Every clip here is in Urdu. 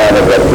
الرحمن الرحيم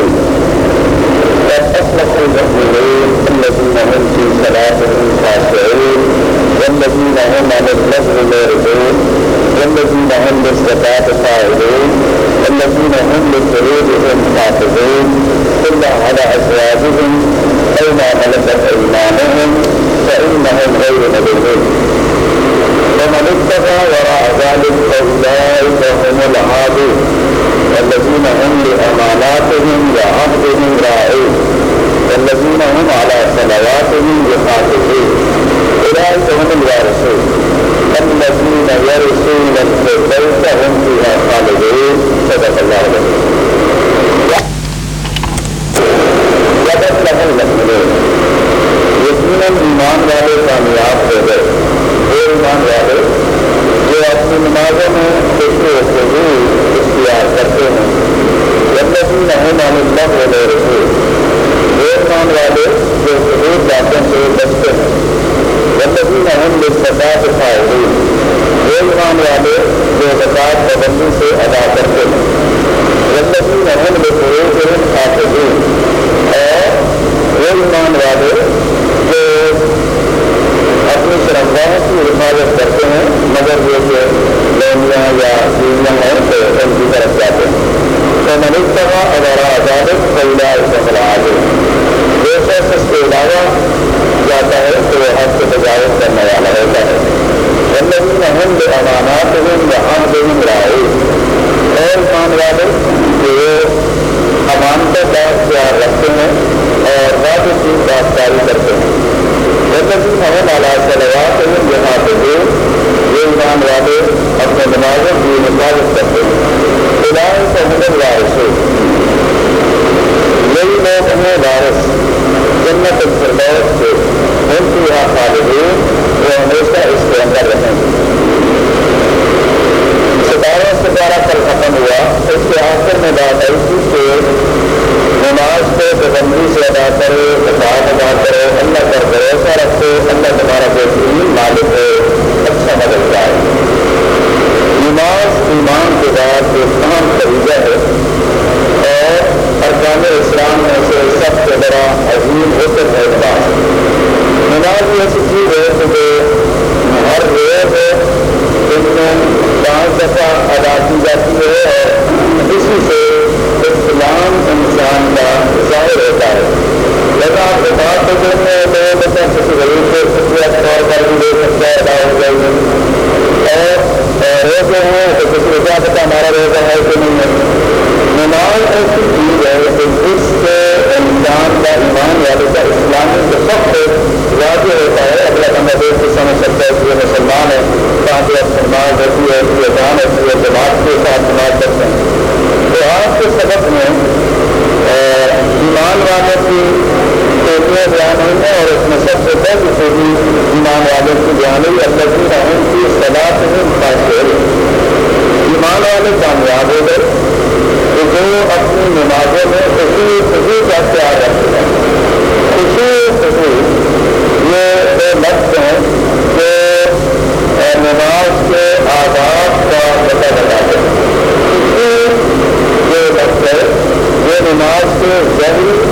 کے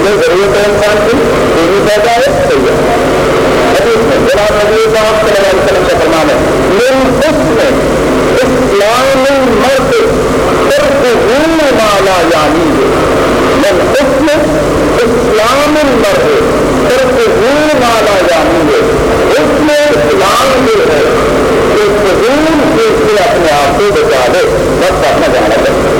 میں ضرورت ہے انسان کی دینی پیدا ہے، صحیح ہے۔ جناب نبی صاحب صلی اللہ علیہ وسلم کا فرمان ہے میرے اس میں اسلام مرد صرف دین والا یعنی۔ من اس میں اسلام مرد صرف دین والا یعنی۔ اس میں اسلام جو ہے کہ قبول سے اپنے آپ کو بچا دے۔ بس اپنا جانا چاہیے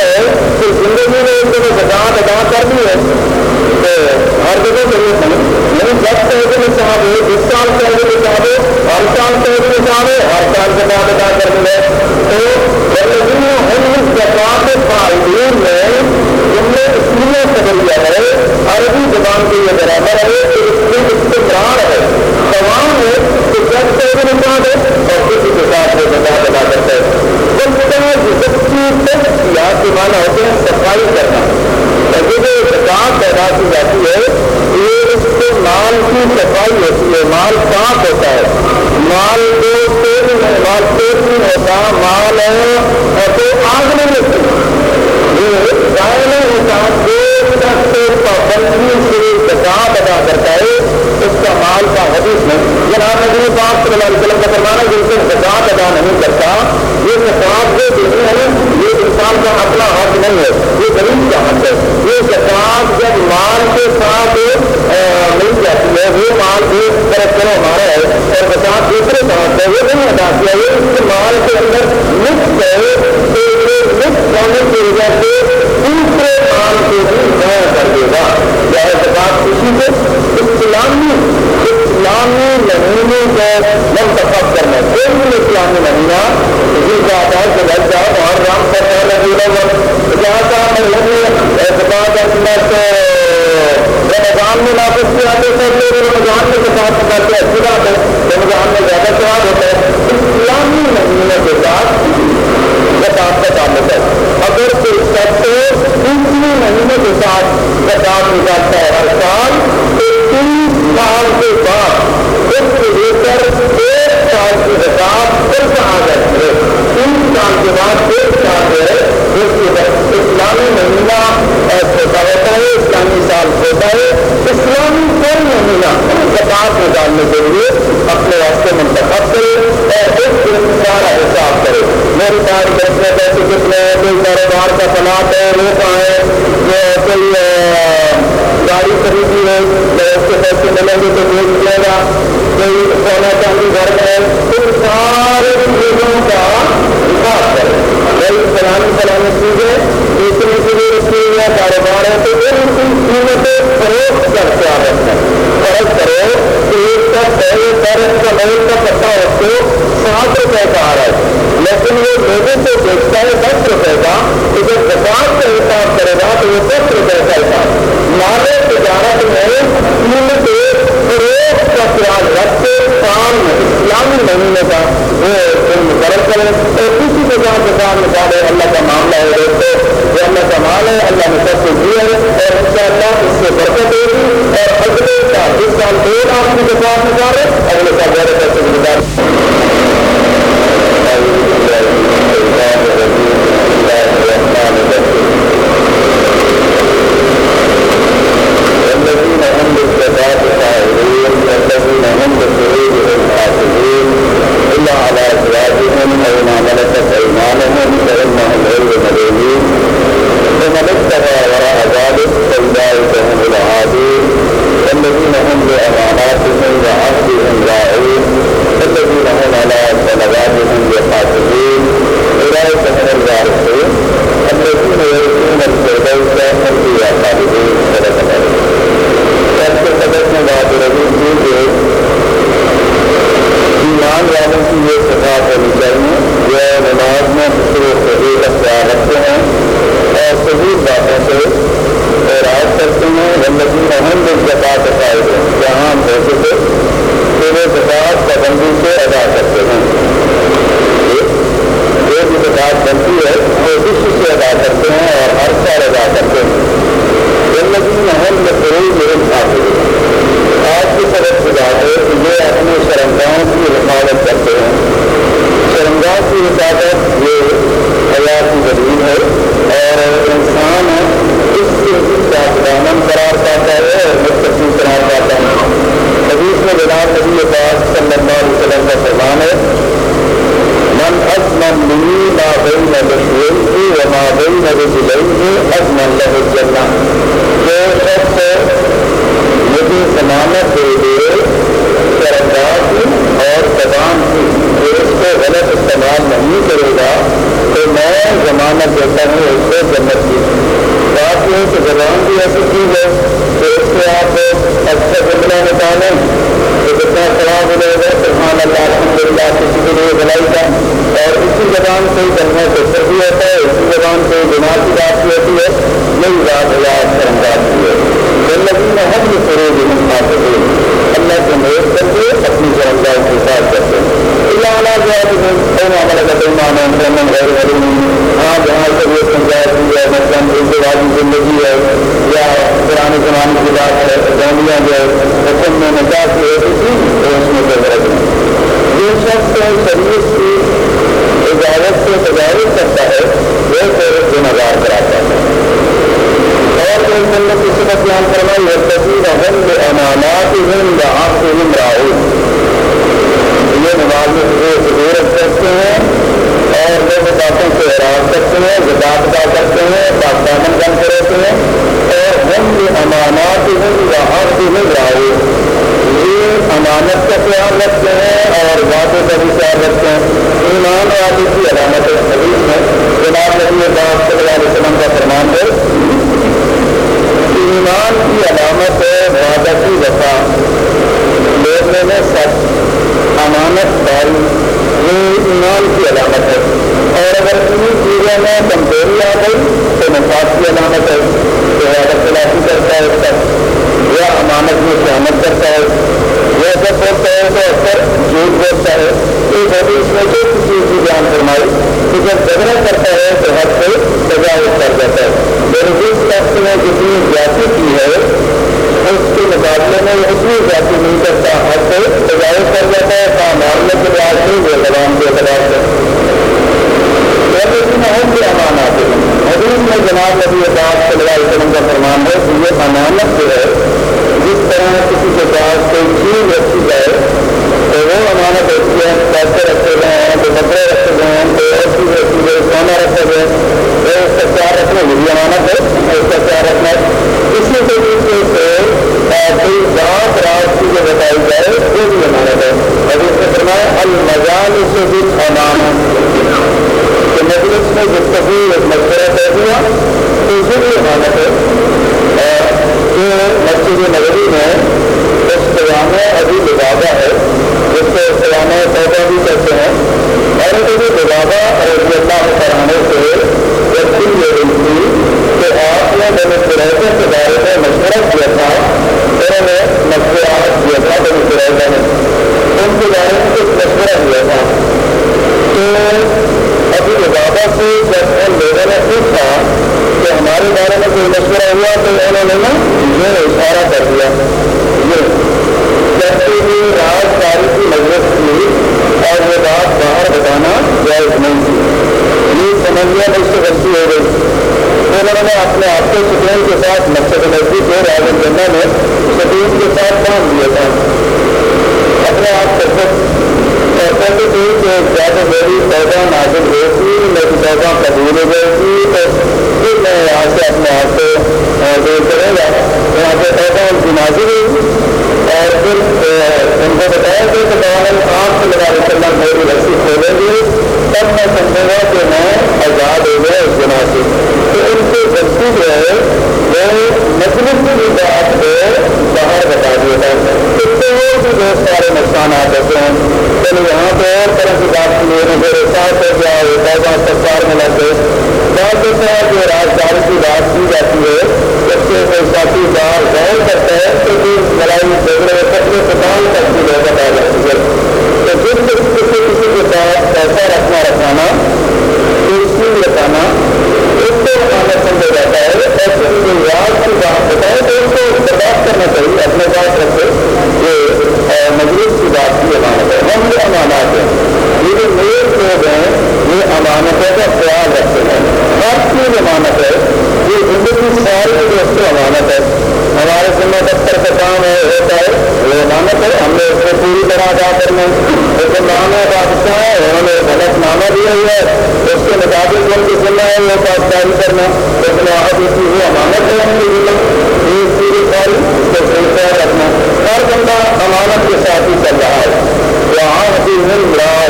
انہوں نے ان دونوں زکات ادا کر دی ہے تو ہر جگہ ضرورت ہے لیکن جب سے ایک نصاب ہے جس سال سے ایک نصاب ہے ہر سال سے ایک نصاب ہے ہر سال زکات ادا کرنی ہے۔ تو ان زکات فائدین میں جن نے اس لیے سبیا ہے، عربی زبان کے یہ برابر ہے کہ اس میں استقرار ہے۔ تمام ہے رسول اللہ ہے اور کسی کے ساتھ وہ زکات ادا کرتا ہے جب کے معنی ہوتے ہیں صفائی کرنا جو زکات پیدا کی جاتی ہے یہ اس کے مال کی صفائی ہوتی ہے مال صاف ہوتا ہے مال کو مال تیل ہوتا مال ہے تو آگ نہیں لگتی پابندی سے زکات ادا کرتا ہے اس کا مال کا حدیث نہیں جناب نبی پاک صلی اللہ علیہ وسلم کا فرمانا جن سے زکات ادا نہیں کرتا۔ یہ زکات جو دیتے ہیں، یہ انسان کا اپنا حق نہیں ہے، یہ غریب کا حق ہے۔ یہ زکات جب مال کے ساتھ مل جاتی ہے، وہ مال ایک طرف چلو ہمارا ہے اور زکات دوسرے کا حق ہے وہ نہیں ادا کیا۔ یہ اس مال کے اندر مکس ہے، تو یہ مکس ہونے کی وجہ سے دوسرے مال کو بھی ضائع کر دے گا۔ چاہے زکات کسی کو اسلامی اسلامی مہینے کو منتخب کرنا کوئی بھی اسلامی مہینہ جس کا آتا ہے کہ بھائی صاحب اور رام کا پہلے جڑا ہوا جہاں کا مہینے اعتقاد احمد رمضان میں واپس کیا آتے تھے رمضان میں زکات پکاتے اچھی بات ہے۔ رمضان میں زیادہ سوال ہوتا ہے۔ اسلامی مہینے کے ساتھ زکات کا تعلق ہے۔ اگر کوئی سیکٹر دوسری مہینے کے ساتھ زکات نکالتا ہے ہر سال، تو تین سال کے بعد اس سے لے کر ایک سال کی زکات پھر کہاں جاتی ہے؟ تین سال کے بعد ایک سال جو ہے، اس کی اسلامی مہینہ ایسے ہوتا ہے اسلامی سال چھوٹا ہے، اسلامی کوئی یعنی مہینہ زکات نکالنے کے لیے اپنے واسطے منتخب کرے اور اس دن سارا حساب کرے۔ میرے پاس بیٹھنے پیسے کتنے ہیں کوئی کاروبار کا پلاٹ ہے وہ کہاں ہے کوئی گاڑی خریدی ہے اس کے پیسے ملیں گے تو بیچ لے گا۔ کوئی سونا چاندی گھر میں ان سارے چیزوں کا حساب کرے۔ بھائی فلانی فلانی چیزیں بیچنے کے لیے کاروبار ہے تو ان کی قیمتیں فروخت ہیں کرو کہ ایک کا پہلے کا کا پتا اس کو سات کا آ رہا ہے لیکن وہ لوگوں کو بیچتا ہے دس روپئے کا تو جب زکات کا حساب کرے گا تو وہ دس روپئے کا حساب مالے تجارت میں قیمت فروخت کا خیال رکھ کے کام اسلامی مہینے کا وہ مقرر کرے اور کے جہاں دکان نکالے اللہ کا معاملہ ہے دوستوں یہ اللہ کا مال ہے، اللہ نے سب کو دیا ہے اور ان شاء اللہ اس سے برکت ہوگی اور اگلے سال جس سال دو لاکھ کی دکان نکالے، اگلے سال زیادہ پیسے نکالے۔ ملكت أيمانهم فإنهم غير ومن ابتغى وراء ذلك فأولئك هم العادون والذين هم بأماناتهم وعهدهم راعون والذين هم على صلواتهم يحافظون أولئك هم الوارثون الذين يرثون الفردوس هم فيها خالدون صدق الله سب سے سبق میں بات رہی تھی کہ ایمان والوں کی یہ صفات ہونی چاہیے۔ جو نماز میں دوسرے صحیح کا خیال رکھتے ہیں اور صحیح باتوں سے اعراض کرتے ہیں۔ زندگی اہم جو زکات فائد ہے جہاں ہم ہوتے تھے کہ وہ زکات پابندی سے ادا کرتے ہیں؟ جو بھی زکات بنتی ہے، وہ وشو سے ادا کرتے ہیں اور ہر سال ادا کرتے ہیں۔ زندگی اہم ضرور علم حاصل آج کی طرف سے بات ہے کہ یہ اپنے شرمگاہوں کی حفاظت کرتے ہیں۔ کی حفاظت یہ حیات کی دلیل ہے اور انسان اس سے دامن قرار پاتا ہے اور مستقبل قرار پاتا ہے۔ حدیث میں جناب نبی پاک صلی اللہ علیہ وسلم کا فرمان ہے، من أزمن لي ما بین بين بشريه وما بين رجليه أزمن له الجنة جو شخص مجھے ضمانت دے دے شرمگاہ کی اور زبان کی جو اس کو غلط استعمال نہیں کرے گا تو میں ضمانت دیتا ہوں، اس کو جنت کی بات یہ کہ زبان بھی ایسی چیز ہے کہ اس سے آپ اچھا جملہ نکالیں تو جتنا خراب ہو جائے گا، سبحان اللہ الحمد للہ کسی کے لیے بلائی کا اور اسی زبان سے ہی کرنا بہتر بھی ہوتا ہے، اسی زبان سے گناہ کی بات بھی ہوتی ہے۔ یہی بات ہے آپ شرمگاہ کی ہے زندگی میں ہم بھی فروغ حاصل ہوئے اللہ سے میز کر کے اپنی شرمگاہ کے ساتھ کرتے ہیں اللہ علیہ جو ہمارا کتمان غیر غیر ہاں جہاں سے یہ پنچایت کی ہے مثلاً ایک والی زندگی ہے یا پرانے زمانے کی بات ہے گاندیاں جو ہے حکم میں نکاح کی ہوتی تھی تو اس میں کوئی غرض یہ شخص شریف کی اجازت سے تجاوز کرتا ہے وہ پھر گنگار کراتا ہے اور ایک بندے کی صفت بیان کرنا یہ تصویر اہم امانات ہند آپ ہند راہل یہ نماز میں ضرورت کرتے ہیں اور لوگ باتوں سے اعراض کرتے ہیں زکات ادا کرتے ہیں پاکستان بن کے رہتے ہیں اور ہم یہ امانات ہند آپ سے ہند راہل یہ امانت کا خیال رکھتے ہیں اور باتوں کا بھی خیال رکھتے ہیں۔ ایمان والی کی علامت حدیث میں جناب نبی اللہ صلی اللہ علیہ وسلم کا فرمان ہے۔ ایمان کی علامت ہے، وعدہ کی وفا۔ لوگوں میں سچ امانت داری یہ ایمان کی علامت ہے۔ اور اگر انہیں چیزوں میں کمزوری آ گئی تو نفاذ کی علامت ہے۔ کہ وعدہ خلافی کرتا ہے سچ یا امانت میں شامت کرتا ہے۔ یا جب ہوتا ہے تو اکثر جھوٹ بولتا ہے۔ ایک حدیث میں جو چیز کی جان فرمائی کہ جب جھگڑا کرتا ہے تو حد سے تجاوز کر جاتا ہے۔ نے جتنی زیادتی کی ہے، اس کے مقابلے میں اتنی زیادتی نہیں کرتا، حد سے تجاوز کر جاتا ہے کہاں مارنے کے بعد نہیں وہ زبان کے اعتبار سے۔ لیکن ہم بھی امانات ہیں حدیث میں جناب نبی عباد صلی اللہ علیہ وسلم کا فرمان ہے کہ یہ امانت جو ہے جس طرح کسی کے پاس کوئی چیز رکھی جائے امانت ہوتی ہے پیسے رکھے گئے ہیں تو کپڑے رکھے گئے ہیں، کوئی اور چیز رکھی گئی سونا رکھے گئے وہ اس کا خیال رکھنا یہ بھی امانت ہے، اس کا خیال رکھنا اسی طریقے سے کوئی بات رات کی جو بتائی جائے وہ بھی امانت ہے۔ اور اس میں فرمایا المجال سے بھی امانت کہ مجلس میں گفتگو ایک مشورہ طے دیا تو اسے بھی امانت ہے جو مسجد نگری میں اس قیام ابھی لبادہ ہے، جس کو قیام توبہ بھی کرتے ہیں۔ اور ابھی لبادہ رضی اللہ کرانے سے وقتی یہ ہوئی تھی کہ آپ نے بن قریضہ کے بارے میں مشورہ کیا تھا، انہوں نے مشورہ کیا تھا بن قریضہ نے ان کے بارے میں کچھ مشورہ کیا تھا۔ تو ابھی لبادہ سے جب ان لوگوں نے پوچھا کہ ہمارے بارے میں کوئی مشورہ ہوا تو انہوں نے یہ اشارہ کر دیا۔ یہ جبکہ بھی رات تاریخی مجلس تھی اور یہ بات باہر بتانا جائز نہیں تھی۔ یہ سمجھنے میں اس سے غلطی ہو گئی۔ انہوں نے اپنے آپ کو سکون کے ساتھ مقصد نزدیک ہے راج جنہ میں سکون کے ساتھ کام دیا تھا۔ اپنے آپ کو کہتے تھے کہ زیادہ میری پیدا نازل ہوئی تھی میری پیدا قبول ہو گئی تھی تو پھر یہاں سے اپنے آپ کو دور کرے گا یہاں سے پیدا ان کی نازل ہوئی اور پھر ان کو بتایا کہ دوران آپ صلی اللہ علیہ وسلم میری رسی کھولیں گے تب میں سمجھوں گا کہ میں آزاد ہو گیا اس گنا سے تو ان کی غلطی جو ہے وہ مجلس کی بھی بات کو باہر بتا دیا تھا اس سے وہ بھی بہت سارے نقصانات ہوتے ہیں چلو یہاں پہ اور طرح کی بات کی میرے ساتھ ہو گیا وہ پیدا سرکار میں لگ گئے بات ہوتا ہے کہ راجداری کی بات کی جاتی ہے۔ جب سے ساتھی باہر غور کرتا ہے، تو پھر لڑائی جھگڑے کپڑے پکان تک کی ضرورت جاتی ہے۔ تو جس طریقے سے کسی کے ساتھ پیسہ رکھنا، رکھانا کرسی رکھانا، اس کو سمجھا جاتا ہے کی بات تو اس کو برداشت کرنا چاہیے، اپنے پاس رکھے یہ مجلس کی بات کی امانت ہے، ہم یہ امانات ہیں۔ یہ جو نیک لوگ ہیں، یہ امانتوں کا خیال رکھتے ہیں۔ ہر چیز امانت ہے، یہ زندگی ساری جو امانت ہے۔ ہمارے ذمہ دفتر کا کام ہے، ہوتا ہے، وہ امانت ہے۔ ہم نے اس کو پوری طرح ادا کرنا لیکن ہے بادشاہ ہے انہوں نے غلط نامہ دیا ہوا ہے۔ اس کے مطابق ان کی ذمہ ہے، وہ کاشتکاری کرنا، لیکن آج اس کی وہ امانت ہے ان کی ذمہ یہ پوری ساری کو صحیح رکھنا۔ ہر بندہ امانت کے ساتھ ہی چل رہا ہے۔ وہاں بھی مل رہا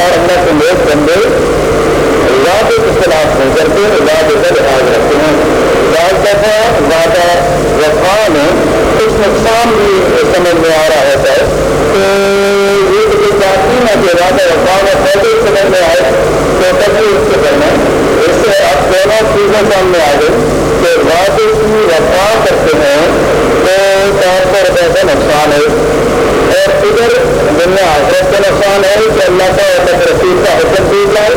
اور اللہ کے لوگ بندے زیادہ اختلاف نہیں کرتے زیادہ سے لحاظ رکھتے ہیں۔ بعض دفعہ زیادہ وفا میں کچھ نقصان بھی سمجھ میں آ رہا ہوتا ہے۔ تو یہ کے بعد چاہتی پہلے سمجھ میں آئے تو تب بھی اس سے کرنا اس سے آپ دونوں چیزیں سامنے آ گئی کہ وعدے کی وفا کرتے ہیں تو چار سو روپئے کا نقصان ہے۔ اور ادھر دنیا آخرت کا نقصان ہے کہ اللہ کا رسید کا حکم دی جائے۔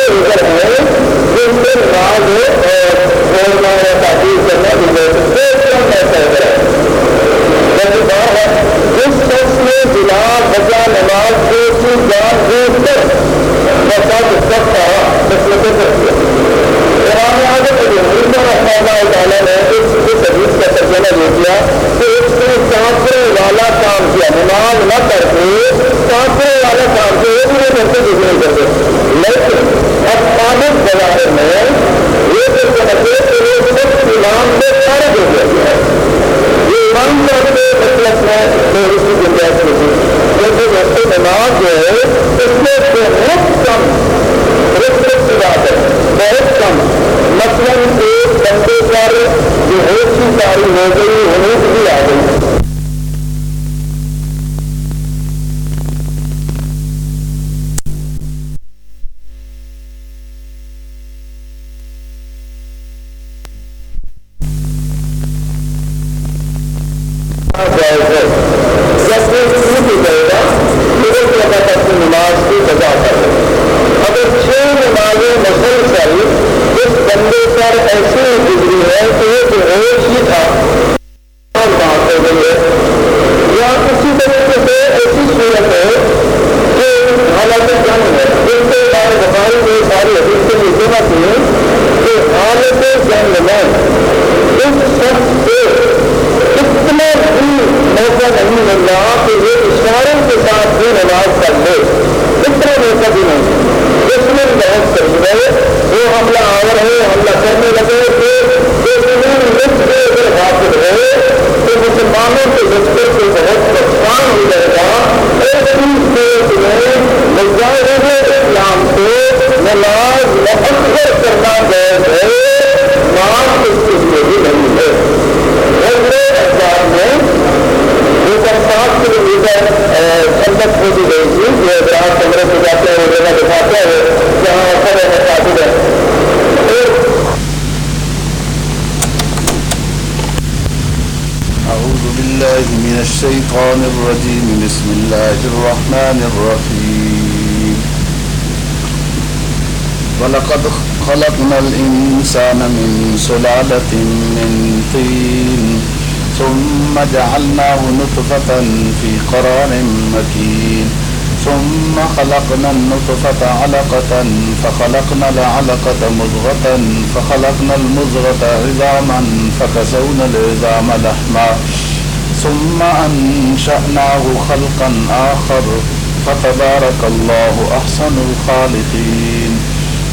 ایسے ادھر ہیں جن نے بلا بجا نماز کو سب کا نسل کر دیا امام اعظم رحمہ اللہ تعالیٰ والا کام کیا نماز نہ کر کے کافروں والا کام سے ایک میرے گھر سے دوسرے گھر سے لیکن اب بازار میں کے سے سارے گیا یہ مطلب ہے تو اس کی گنجائش نماز جو ہے، اس میں بہت کم کی بات ہے۔ بہت کم مثلاً ایک گھنٹے پر جو ہوش کی تاریخ ہو گئی ہنوز بھی آ گئی۔ ثم خلقنا النطفة علقة، فخلقنا العلقة مضغة، فخلقنا المضغة عظاما، فكسونا العظام لحما. ثم أنشأناه خلقا آخر، فتبارك الله أحسن الخالقين.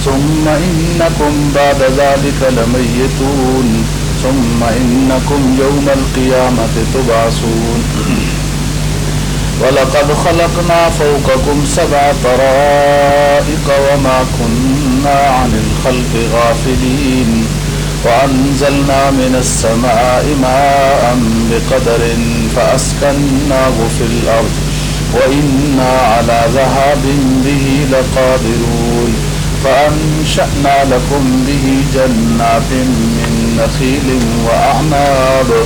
ثم إنكم بعد ذلك لميتون. ثم إنكم يوم القيامة تبعثون. ولقد خلقنا فوقكم سبع طرائق وما كنا عن الخلق غافلين وأنزلنا من السماء ماء بقدر فأسكناه في الأرض وإنا على ذهاب به لقادرون فأنشأنا لكم به جنات من نخيل وأعناب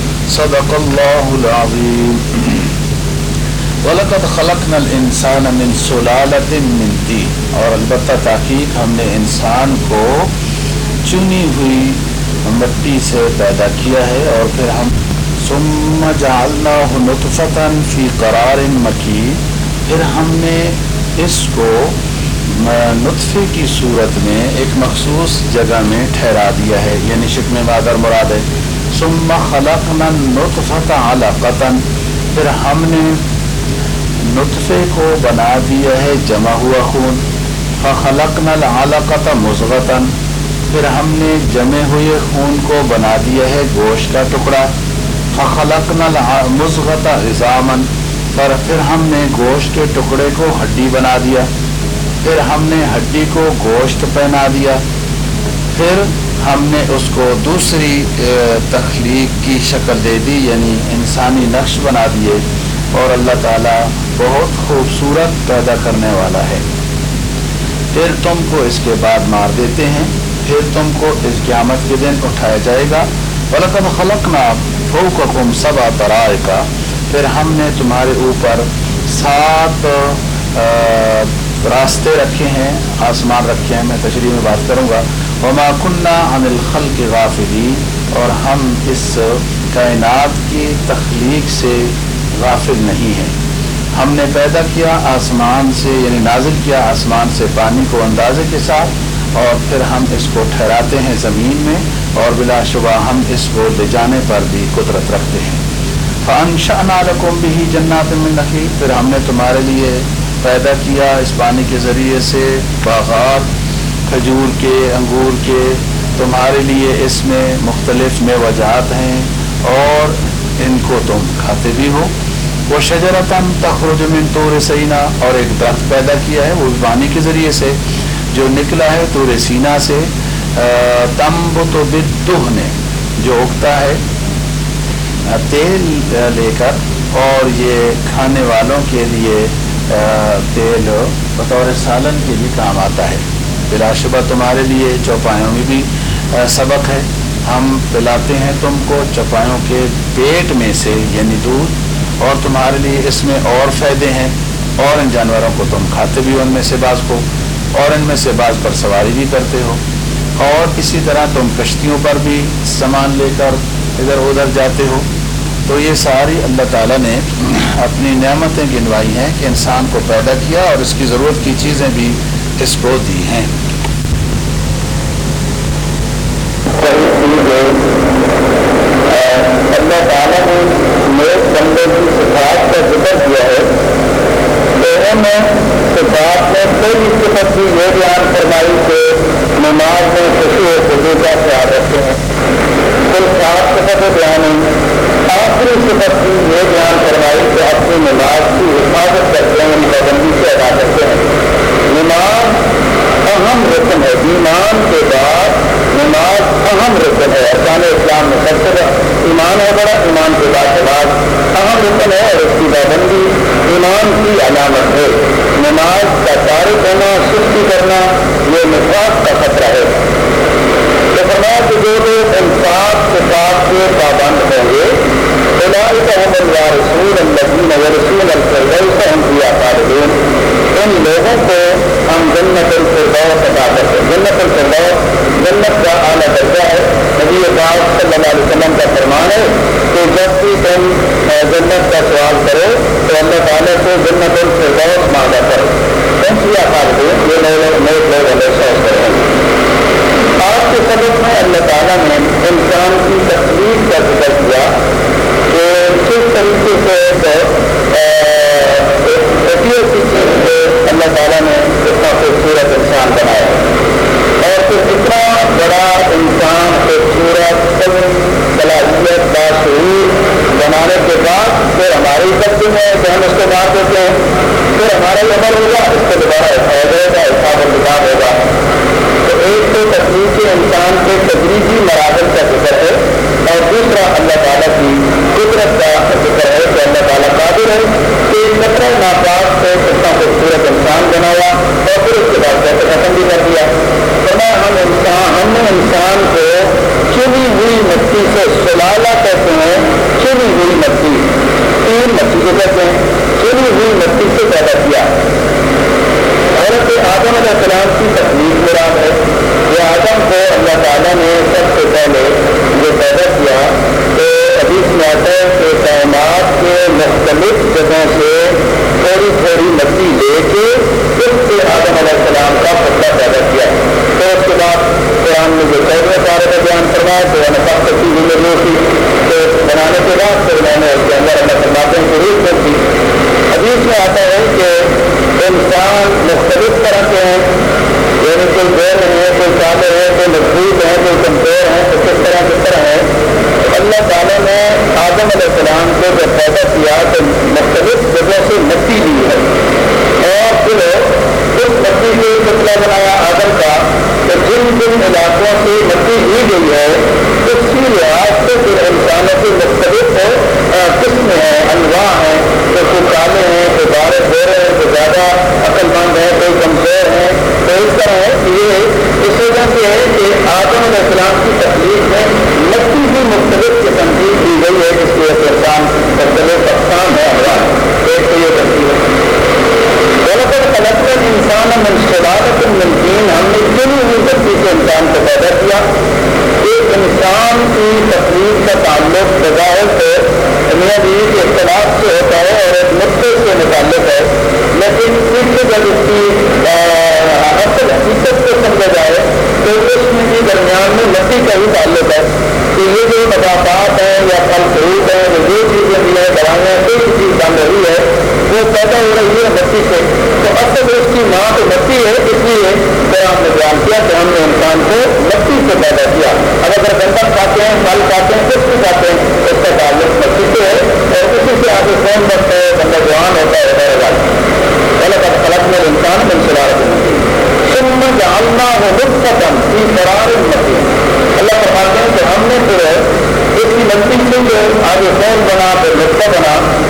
صدق اللہ العظیم ولقد خلقنا الانسان من سلالت من تین اور البتہ تحقیق ہم نے انسان کو چنی ہوئی مٹی سے پیدا کیا ہے اور پھر ہم ثم جعلناه نطفتا فی قرار مکی پھر ہم نے اس کو نطفے کی صورت میں ایک مخصوص جگہ میں ٹھہرا دیا ہے. یعنی شکم مادر مراد ہے. ثم خلقنا النطفة علقة۔ پھر ہم نے نطفے کو بنا دیا ہے، جمع ہوا خون۔ فخلقنا العلقة مضغة۔ پھر ہم نے جمے ہوئے خون کو بنا دیا ہے گوشت کا ٹکڑا۔ فخلقنا المضغة عظاما۔ پر پھر ہم نے گوشت کے ٹکڑے کو ہڈی بنا دیا۔ پھر ہم نے ہڈی کو گوشت پہنا دیا۔ پھر ہم نے اس کو دوسری تخلیق کی شکل دے دی یعنی انسانی نقش بنا دیے اور اللہ تعالیٰ بہت خوبصورت پیدا کرنے والا ہے۔ پھر تم کو اس کے بعد مار دیتے ہیں، پھر تم کو اس قیامت کے دن اٹھایا جائے گا۔ ولقد خلقنا فوقکم سبع طرائق۔ پھر ہم نے تمہارے اوپر سات راستے رکھے ہیں، آسمان رکھے ہیں، میں تشریح میں بات کروں گا۔ وما کنہ عن الخلق غافلی اور ہم اس کائنات کی تخلیق سے غافل نہیں ہیں۔ ہم نے پیدا کیا آسمان سے یعنی نازل کیا آسمان سے پانی کو اندازے کے ساتھ، اور پھر ہم اس کو ٹھہراتے ہیں زمین میں، اور بلا شبہ ہم اس کو لے جانے پر بھی قدرت رکھتے ہیں۔ فنشا نالکم بھی جنات میں نقی پھر ہم نے تمہارے لیے پیدا کیا اس پانی کے ذریعے سے باغات کھجور کے، انگور کے تمہارے لیے اس میں مختلف میں ہیں اور ان کو تم کھاتے بھی ہو۔ وہ شجرتاً تخرج من طور سینا اور ایک درخت پیدا کیا ہے وہ پانی کے ذریعے سے جو نکلا ہے طور سینا سے۔ تمب تو نے جو اگتا ہے۔ تیل لے کر اور یہ کھانے والوں کے لیے تیل بطور سالن کے بھی کام آتا ہے۔ بلا شبہ تمہارے لیے، چوپایوں میں بھی سبق ہے۔ ہم پلاتے ہیں تم کو چوپایوں کے پیٹ میں سے یعنی دودھ، اور تمہارے لیے اس میں اور فائدے ہیں۔ اور ان جانوروں کو تم کھاتے بھی ان میں سے بعض کو، اور ان میں سے بعض پر سواری بھی کرتے ہو۔ اور اسی طرح تم کشتیوں پر بھی سامان لے کر ادھر ادھر جاتے ہو۔ تو یہ ساری اللہ تعالیٰ نے اپنی نعمتیں گنوائی ہیں کہ انسان کو پیدا کیا اور اس کی ضرورت کی چیزیں بھی اس کو دی ہیں۔ اللہ تعالیٰ نے نیک بندے کی صفات کا ذکر کیا ہے۔ صفات میں کوئی صفت بھی یہ بیان فرمائی کہ نماز میں خوشی و خوشی کا خیال رکھتے ہیں۔ کوئی خاص صفت بیان ہے آخری صفت بھی یہ بیان فرمائی کہ اپنی نماز کی حفاظت کرتے ہیں پابندی سے ادا کرتے ہیں۔ نماز اہم رکن ہے۔ ایمان کے بعد نماز اہم رکن ہے۔ ارکان اسلام میں سب سے ایمان ہے بڑا، ایمان کے بعد نماز اہم رکن ہے اور اس کی پابندی ایمان کی علامت ہے۔ نماز کا تاریخ ہونا، سستی کرنا، یہ نفاذ کا خطرہ ہے۔ فرمایا کہ جو لوگ انصاف کے ساتھ کے پابند ہوں گے فلائی کا حمل یا رسول الدین رسول الفردوس، ہم کیا طالبین ان لوگوں کو ہم جنت الفردوس ادا کرتے ہیں۔ جنت الفردوس، جنت کا اعلیٰ درجہ ہے۔ نبی پاک صلی اللہ علیہ وسلم کا فرمان ہے کہ جب بھی تم جنت کا سوال کرو تو اللہ تعالیٰ کو جنت الفردوس مانگا کرو۔ کون سی آخر یہ لوگ نئے لوگ ہمیشہ اس کریں آپ کے سبق میں اللہ تعالیٰ نے انسان کی تصویر کا ذکر کیا کہ کس طریقے سے اللہ تعالیٰ نے اتنا خوبصورت انسان بنایا اور پھر اتنا بڑا انسان خوبصورت صلاحیت باشعور بنانے کے بعد پھر ہماری سبزی ہے کہ ہم اس کو مار دیتے ہیں پھر ہمارا یہ عمل ہوگا اس کو دوبارہ ہوگا حساب و کتاب ہوگا تو ایک تو تکنیکی انسان کے تدریجی مراحل کا ذکر ہے۔ اور دوسرا اللہ تعالیٰ کی قدرت کا ذکر ہے کہ اللہ تعالیٰ قابل ہے کہ کتنا ناپاک سے اتنا خوبصورت انسان بنایا اور پھر اس کے بعد کیسے ختم بھی کر دیا۔ فرمایا ہم انسان، ہم نے انسان کو چنی ہوئی مٹی سے سلالہ کہتے ہیں، چنی ہوئی مٹی۔ تین مٹی کو کہتے ہیں، چنی ہوئی مٹی سے پیدا کیا۔ حضرت آدم علیہ السلام کی تکلیف مراد ہے یہ آدم کو اللہ تعالیٰ نے سب سے پہلے تو حدیث میں آتا ہے کہ کائنات کے مختلف جگہوں سے تھوڑی تھوڑی مٹی لے کے اس سے آدم علیہ السلام کا پتہ پیدا کیا۔ تو اس کے بعد قرآن نے جو چودہ سارے کا بیان کروایا تو نفق کی ضرورت تھی تو بنانے کے بعد پھر میں نے اس کے اندر اللہ فرماتے ہیں ضرور کر دی۔ حدیث میں آتا ہے کہ انسان مختلف طرح کے ہیں یعنی کوئی دیر ہے، کوئی کالے ہیں کوئی مضبوط ہیں کوئی کمزور ہیں تو کس طرح کس طرح ہے؟ اللہ تعالیٰ نے آدم علیہ السلام کو جب پیدا کیا تو مختلف جگہ سے مٹی لی ہے۔ اور پھر اس مٹی کو پتلا بنایا آدم کا؟ کہ جن جن علاقوں سے مٹی لی گئی ہے، اس کی لحاظ سے پھر انسانوں کی مختلف قسم ہیں، انواع ہیں تو کوئی کالے ہیں کوئی بارے گورے ہیں کوئی زیادہ عقل مند ہے کوئی کمزور ہے تو اس طرح ہے یہ اس وجہ سے ہے کہ آدم علیہ السلام کی تکلیف میں مٹی بھی مختلف قسم کی دی گئی ہے، جس کی وجہ سے انسان مختلف اقسام ہے ہوا ایک تو یہ تکلیف ہے۔ غلط انسان من شرارت المنکین ہم نے چنی سے انسان کو پیدا کیا۔ ایک انسان کی تکلیف کا تعلق بظاہر سے میاں بیوی کے اختلاف سے ہوتا ہے اور ایک نقطے سے متعلق ہے۔ لیکن اس سے جب اس کی اصل حقیقت کو سمجھا جائے تو اس کے درمیان میں مٹی کا ہی تعلق ہے۔ کہ یہ جو مدافعات ہیں یا پھل فروٹ ہیں وہ جو چیزیں بھی ہیں دوائیاں کوئی بھی چیز بن رہی ہے، وہ پیدا ہو رہی ہے مٹی سے۔ تو اصل اس کی ماں تو مٹی ہے، اس لیے آپ نے بیان کیا کہ ہم نے انسان کو مٹی سے پیدا کیا۔ اب اگر گندم کھاتے ہیں، پھل کھاتے ہیں، کچھ بھی کھاتے ہیں اس کا تعلق مٹی سے ہے اور اسی سے آگے کون بنتا ہے؟ بندہ جوان ہوتا ہے وغیرہ غلط اب خلق میں انسان میں شرارت ہوتی ثم جعلنا ہو مستقم فی قرار مکین اللہ فرماتے ہیں کہ ہم نے پھر اس کی مٹی سے جو آگے کون بنا، پھر نقطہ بنا۔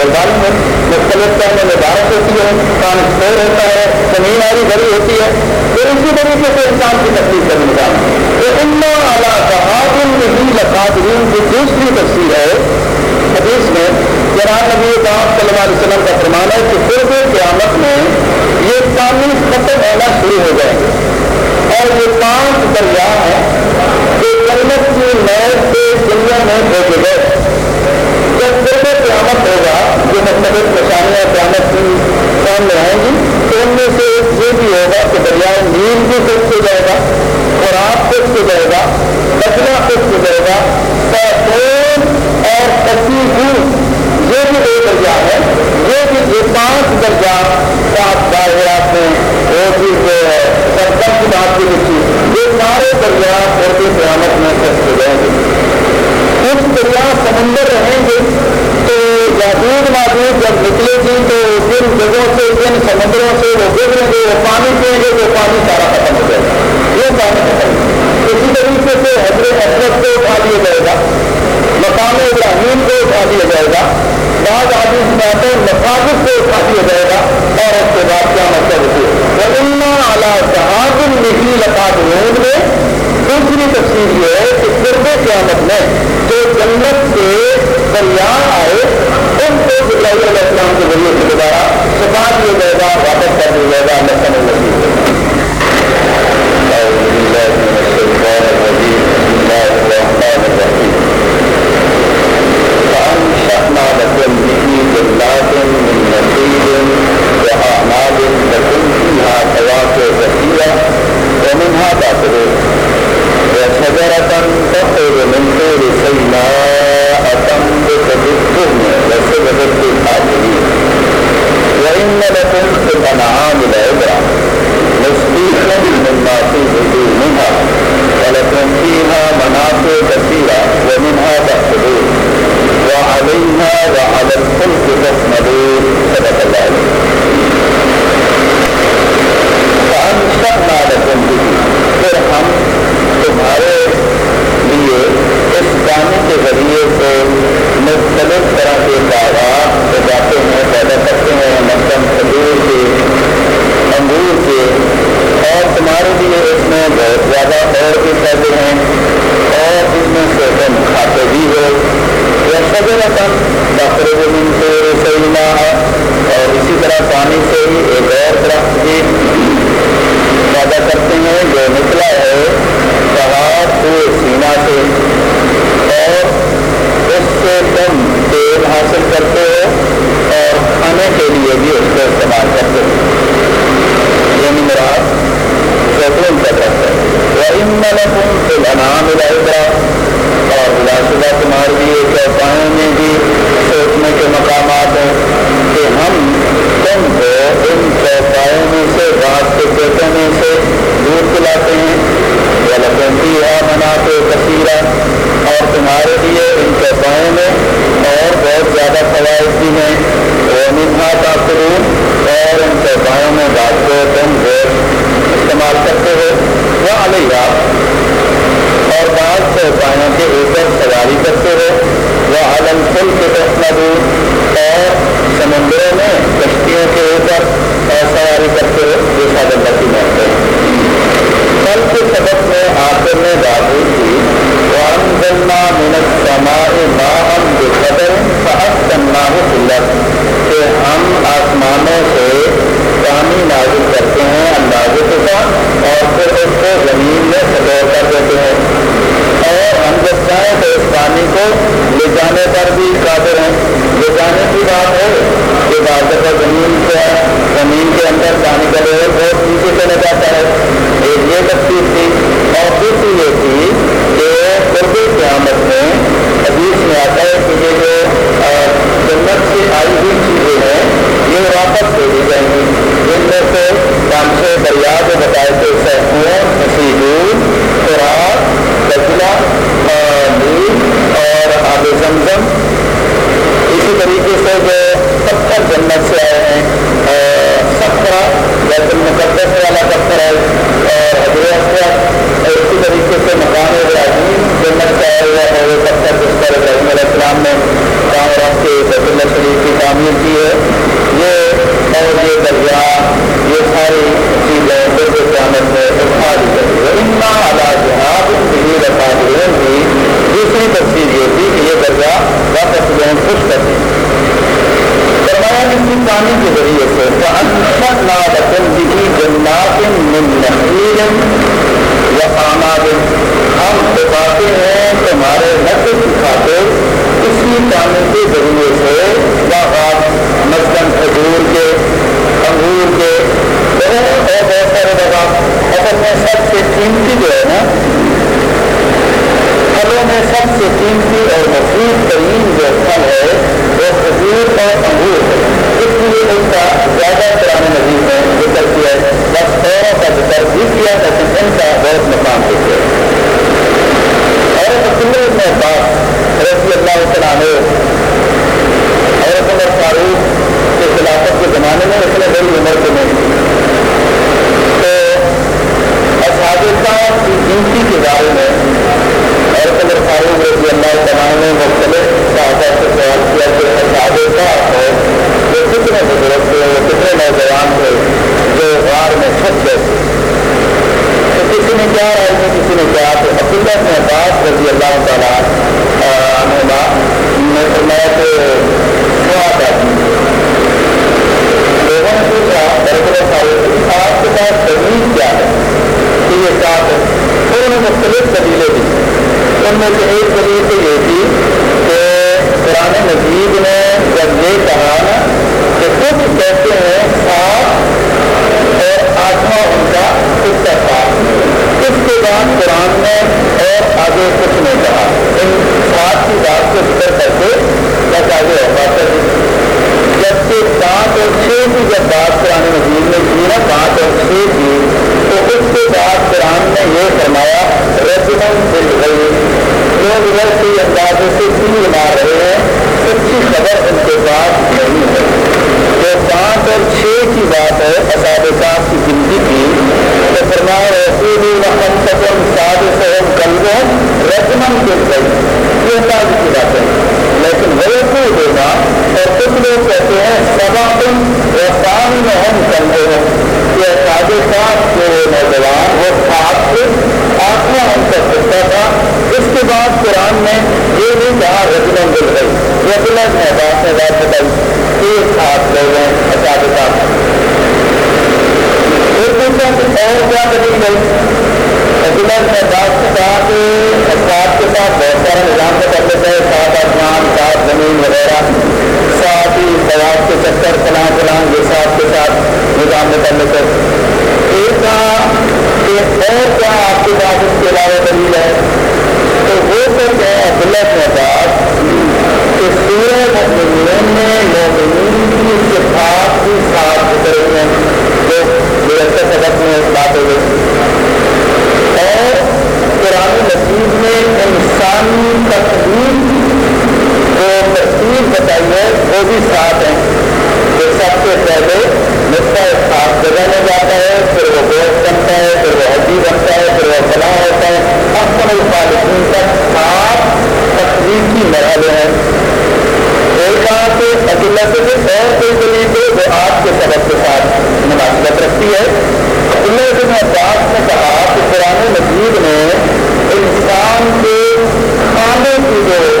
نہیں کی میں مختلف ٹائموں میں بارش ہوتی ہے پانی اسٹور ہوتا ہے، زمین آری بڑی ہوتی ہے پھر اسی طریقے سے انسان کی تکلیف کا نظام تو ان اعلیٰ نہیں لقادرین کی دوسری تفصیل ہے، حدیث میں جناب نبی پاک صلی اللہ علیہ وسلم کا فرمان ہے کہ پھر قیامت میں یہ پانی ختم ہونا شروع ہو جائے اور یہ پانچ دریا ہیں جنت کی سے دنیا میں بھیجے گئے۔ جب قیامت ہوگا، جو مختلف نشانیاں قیامت کی سامنے آئیں گی، تو ان میں سے یہ بھی ہوگا کہ دریائے نیل بھی خشک ہو جائے گا خوراک خشک ہو جائے گا بچنا خشک ہو جائے گا اور کسی بھی، یہ بھی دو درجہ ہے یہ بھی یہ پانچ درجہ صاف ظاہرات میں وہ بھی سرکم کی بات کی لکھی۔ یہ سارے دریا ہوتے قیامت میں خشک ہو جائیں گے۔ کچھ دریا سمندر کریں گے تو یادود معدود جب نکلے گی تو جن جگہوں سے جن سمندروں سے وہ گزریں گے وہ پانی پئیں گے تو پانی سارا ختم ہو جائے گا یہ پانی ختم اسی طریقے سے حضرت حضرت کو اٹھا دیا جائے گا۔ مقام ابراہیم کو اٹھا دیا جائے گا۔ بعض آدمی باتیں مساجد کو اٹھا دیا جائے گا۔ اور اس کے بعد کیا مطلب ہوتی ہے؟ وہ اعلیٰ جہاز نکلی لقات روڈ میں دوسری تفصیل یہ ہے کہ قرب قیامت میں جو جنت سے دریا آئے ان کو علیہ السلام کے ذریعے سے دوبارہ سکھا دیا جائے گا واپس کر دیا جائے گا، اللہ سمجھ فأنشأنا ومنها وشجرة تخرج من طول سيناء تنبت بالدهن وصبغت للآكلين وإن لكم في الأنعام لعبرة نسقيكم مما في بطونها ولكم فيها منافع كثيرة ومنها تأكلون وعليها وعلى الفلك تحملون۔ صدق الله فأنشأنا لكم به۔ پھر ہم تمہارے لیے اس کے ذریعے سے مختلف کے باغات اگاتے ہیں، پیدا کرتے ہیں مطلب کھجور کے، انگور کے، اور تمہارے لیے اس میں بہت زیادہ اور بھی فائدے ہیں، اور اس میں سے تم کھاتے بھی ہو۔ یا سب رقم ڈاکٹر زمین سے صحیح نہ اور اسی طرح پانی سے ہی ایک اور درخت بھی پیدا کرتے ہیں، جو نکلا ہے پہاڑ پورے سینا سے اور اس سے تم تیل حاصل کرتے ہو اور کھانے کے لیے بھی اس کو استعمال کرتے ہو یعنی میرا وَإِنَّ لَكُمْ فِي الْأَنْعَامِ لَعِبْرَةً اور خلاصہ تمہارے لیے چوپاہے میں بھی سوچنے کے مقامات ہیں کہ ہم تم کو ان چوپاہے میں سے رات کے پیٹوں میں سے دور دلاتے ہیں۔ وَلَكُمْ ہے منا تو كَثِيرَةً اور تمہارے لیے ان چوپاہے میں اور بہت زیادہ فوائد بھی ہیں۔ وَمِنْهَا تَأْكُلُونَ اور ان چوپاہوں میں رات کو تم گوشت استعمال کرتے ہو۔ وَعَلَيْهِ آپ اور بعض صوبانوں کے اوپر سواری کرتے ہوئے وہ عالم کل کے دشمد اور کے ساتھ جو نوجوان، وہ ساتھ سے آتما ہم کر سکتا تھا۔ اس کے بعد قرآن نے یہ بھی کہا رجمن دل گئی رجمن میں بات میں بات بتائی ایک ساتھ لوگ ہیں اسابقات پھر پوچھا کہ اور کیا دلیل گئی رجمن میں بات سے کہا کہ اسباب کے ساتھ بہت سارا نظام کا کر دیتے ہیں سات آسمان سات زمین وغیرہ، ساتھ ہی سواب کے چکر، فلاں فلاں یہ ساتھ کے ساتھ نظام میں کر لیتے ایک کہا کہ اور کیا آپ کے پاس اس کے علاوہ دلیل ہے؟ تو وہ کہتے ہیں عبداللہ کے کہ سورہ مؤمنین میں مومنین کی صفات کی ساتھ گزر ہیں۔ جو گزشتہ سبق میں بات ہو گئی۔ اور قرآن مجید میں انسانی تقریب جو تصویر بتائی ہے وہ بھی ساتھ ہیں۔ جو سب سے پہلے نقطہ خاص جگہ میں جاتا ہے۔ پھر وہ گوشت بنتا ہے، پھر وہ ہڈی بنتا ہے، پھر وہ فلاں ہوتا ہے۔ اپنے فالحین تک سات تقریب کی مرحلے ہیں۔ ایک سے اور کوئی دلیل ہے وہ آپ کے سبق کے ساتھ مناسبت رکھتی ہے۔ عبداللہ سے میں نے کہا کہ قرآن مجید نے انسان کے کھانے کی جو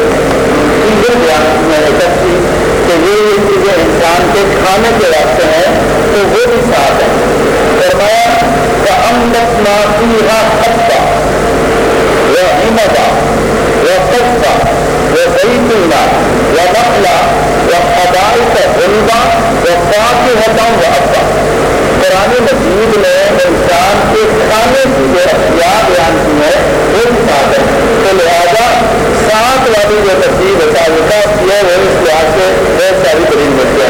چیزیں بیان نے ہیں اکٹھی کہ یہ چیزیں انسان کے کھانے کے راستے ہیں تو وہ بھی ساتھ ہیں فرمایا کہ امت نافی حقا وہ ہمتا وہ سستا وہ وہ نقلا وہ ادائت غلبہ وہ کافی ہوتا وہ قرآن مجید نے انسان کے کھانے کی جو اختیار بیان کی ہے، وہ بھی ساتھ ہے۔ تو لہٰذا ساتھ والی جو ترتیب سازکہ کی ہے، وہ اس لحاظ سے بہت ساری دلیل ملتی ہے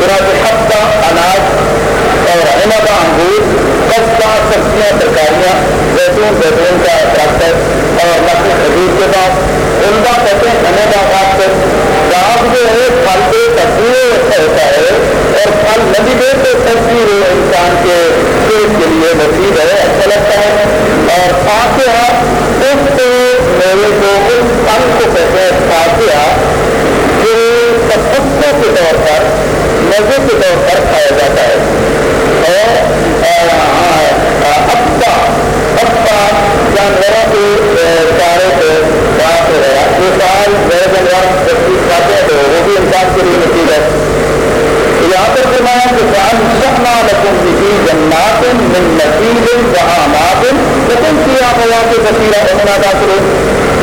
چنانچہ حق کا اناج اور احمد انگور سستا سبزیاں، ترکاریاں، زیتون زیتون کا درخت ہے اور نقل خدیج کے بعد عمدہ کہتے ہیں گھنے باغات سے باغ جو ہے پھل کے تصویر اچھا ہوتا ہے اور پھل ندی دے تو تصویر انسان کے پیٹ کے لیے مفید ہے اچھا لگتا ہے۔ اور فاتحہ، اس میرے کو، اس پھل کو کہتے ہیں فاتحہ، جو مطلب تفقوں کے طور پر، مزے کے طور پر کھایا جاتا ہے۔ اور ابا ابا جانوروں کے چارے کو بات ہو رہا یہ سال غیر جانور کھاتے ہیں تو وہ بھی انسان کے لیے مفید ہے۔ یہاں پر ذکی جنات من نصیب وعامات لیکن کیا ہوا امنا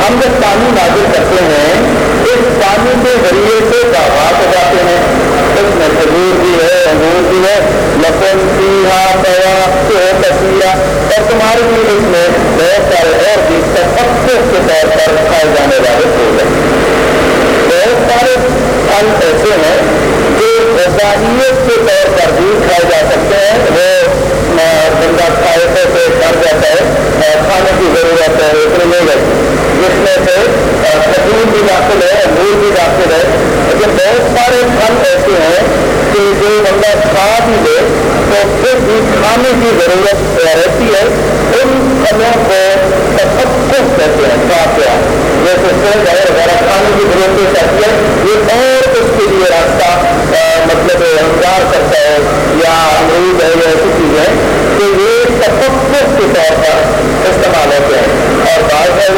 ہم جب پانی نازل کرتے ہیں اس پانی کے ذریعے سے باغات ہو ہیں۔ اس میں کھجور بھی ہے انگور بھی ہے۔ لسن سیاہ پیا تصویر اور تمہارے لیے اس میں بہت سارے اور بھی تفقص کے طور پر کھائے جانے والے پھول ہیں۔ بہت سارے پھل ایسے ہیں جو غذائیت کے طور پر بھی کھائے جا سکتے ہیں۔ وہ بندہ کھائے سے کر جاتا ہے۔ کھانے کی ضرورت ہے اتنے نہیں گئی جس میں سے کھجور بھی داخل ہے انگور بھی داخل ہے۔ لیکن بہت سارے پھل ایسے ہیں کہ جو بندہ کھا بھی دے تو پھر بھی کھانے کی ضرورت رہتی ہے۔ ان پھلوں کو تفقص کہتے ہیں کافیا جیسے سیب ہے وغیرہ، کھانے کی ضرورت رہتی ہے۔ یہ اور اس کے لیے راستہ مطلب انکار کرتا ہے یا امرود ہے یا ایسی چیزیں کہ یہ تفقص کے طور پر استعمال ہوتے ہیں۔ اور بعض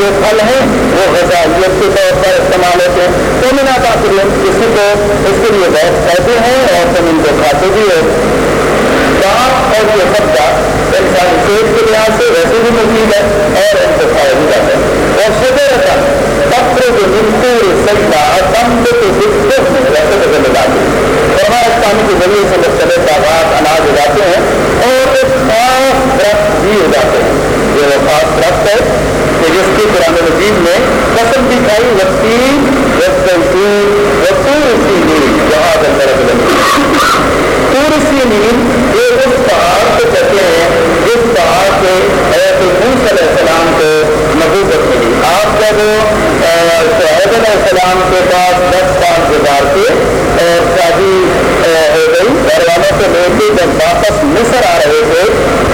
جو پھل ہیں، وہ غذائیت کے طور پر استعمال ہوتے ہیں۔ تو میں نہ کسی کو، اس کے لیے بہت فائدے ہیں اور تم ان کو کھاتے بھی ہو اور یہ سب کا انسانی صحت کے لحاظ سے ویسے بھی مفید ہے اور ان کو کھایا بھی جاتا ہے۔ اور شدہ رقم سجدہ کم کو تو ویسے تو ذمہ دار اور پانی کے ذریعے سے مختلف باغات اناج اگاتے ہیں اور ایک خاص درخت بھی اگاتے ہیں یہ وہ خاص درخت ہے کہ جس کی قرآن مجید میں قسم دکھائی وسیع جہاں پوری سی نیند یہ اس پہاڑ کو کہتے ہیں جس پہاڑ سے حضرت موس علیہ السلام کو نبوت ملی آپ جب شہید علیہ السلام کے پاس دس سال کے گزار کے شادی ہو گئی۔ گھر والوں سے لے کے جب واپس مصر آ رہے تھے،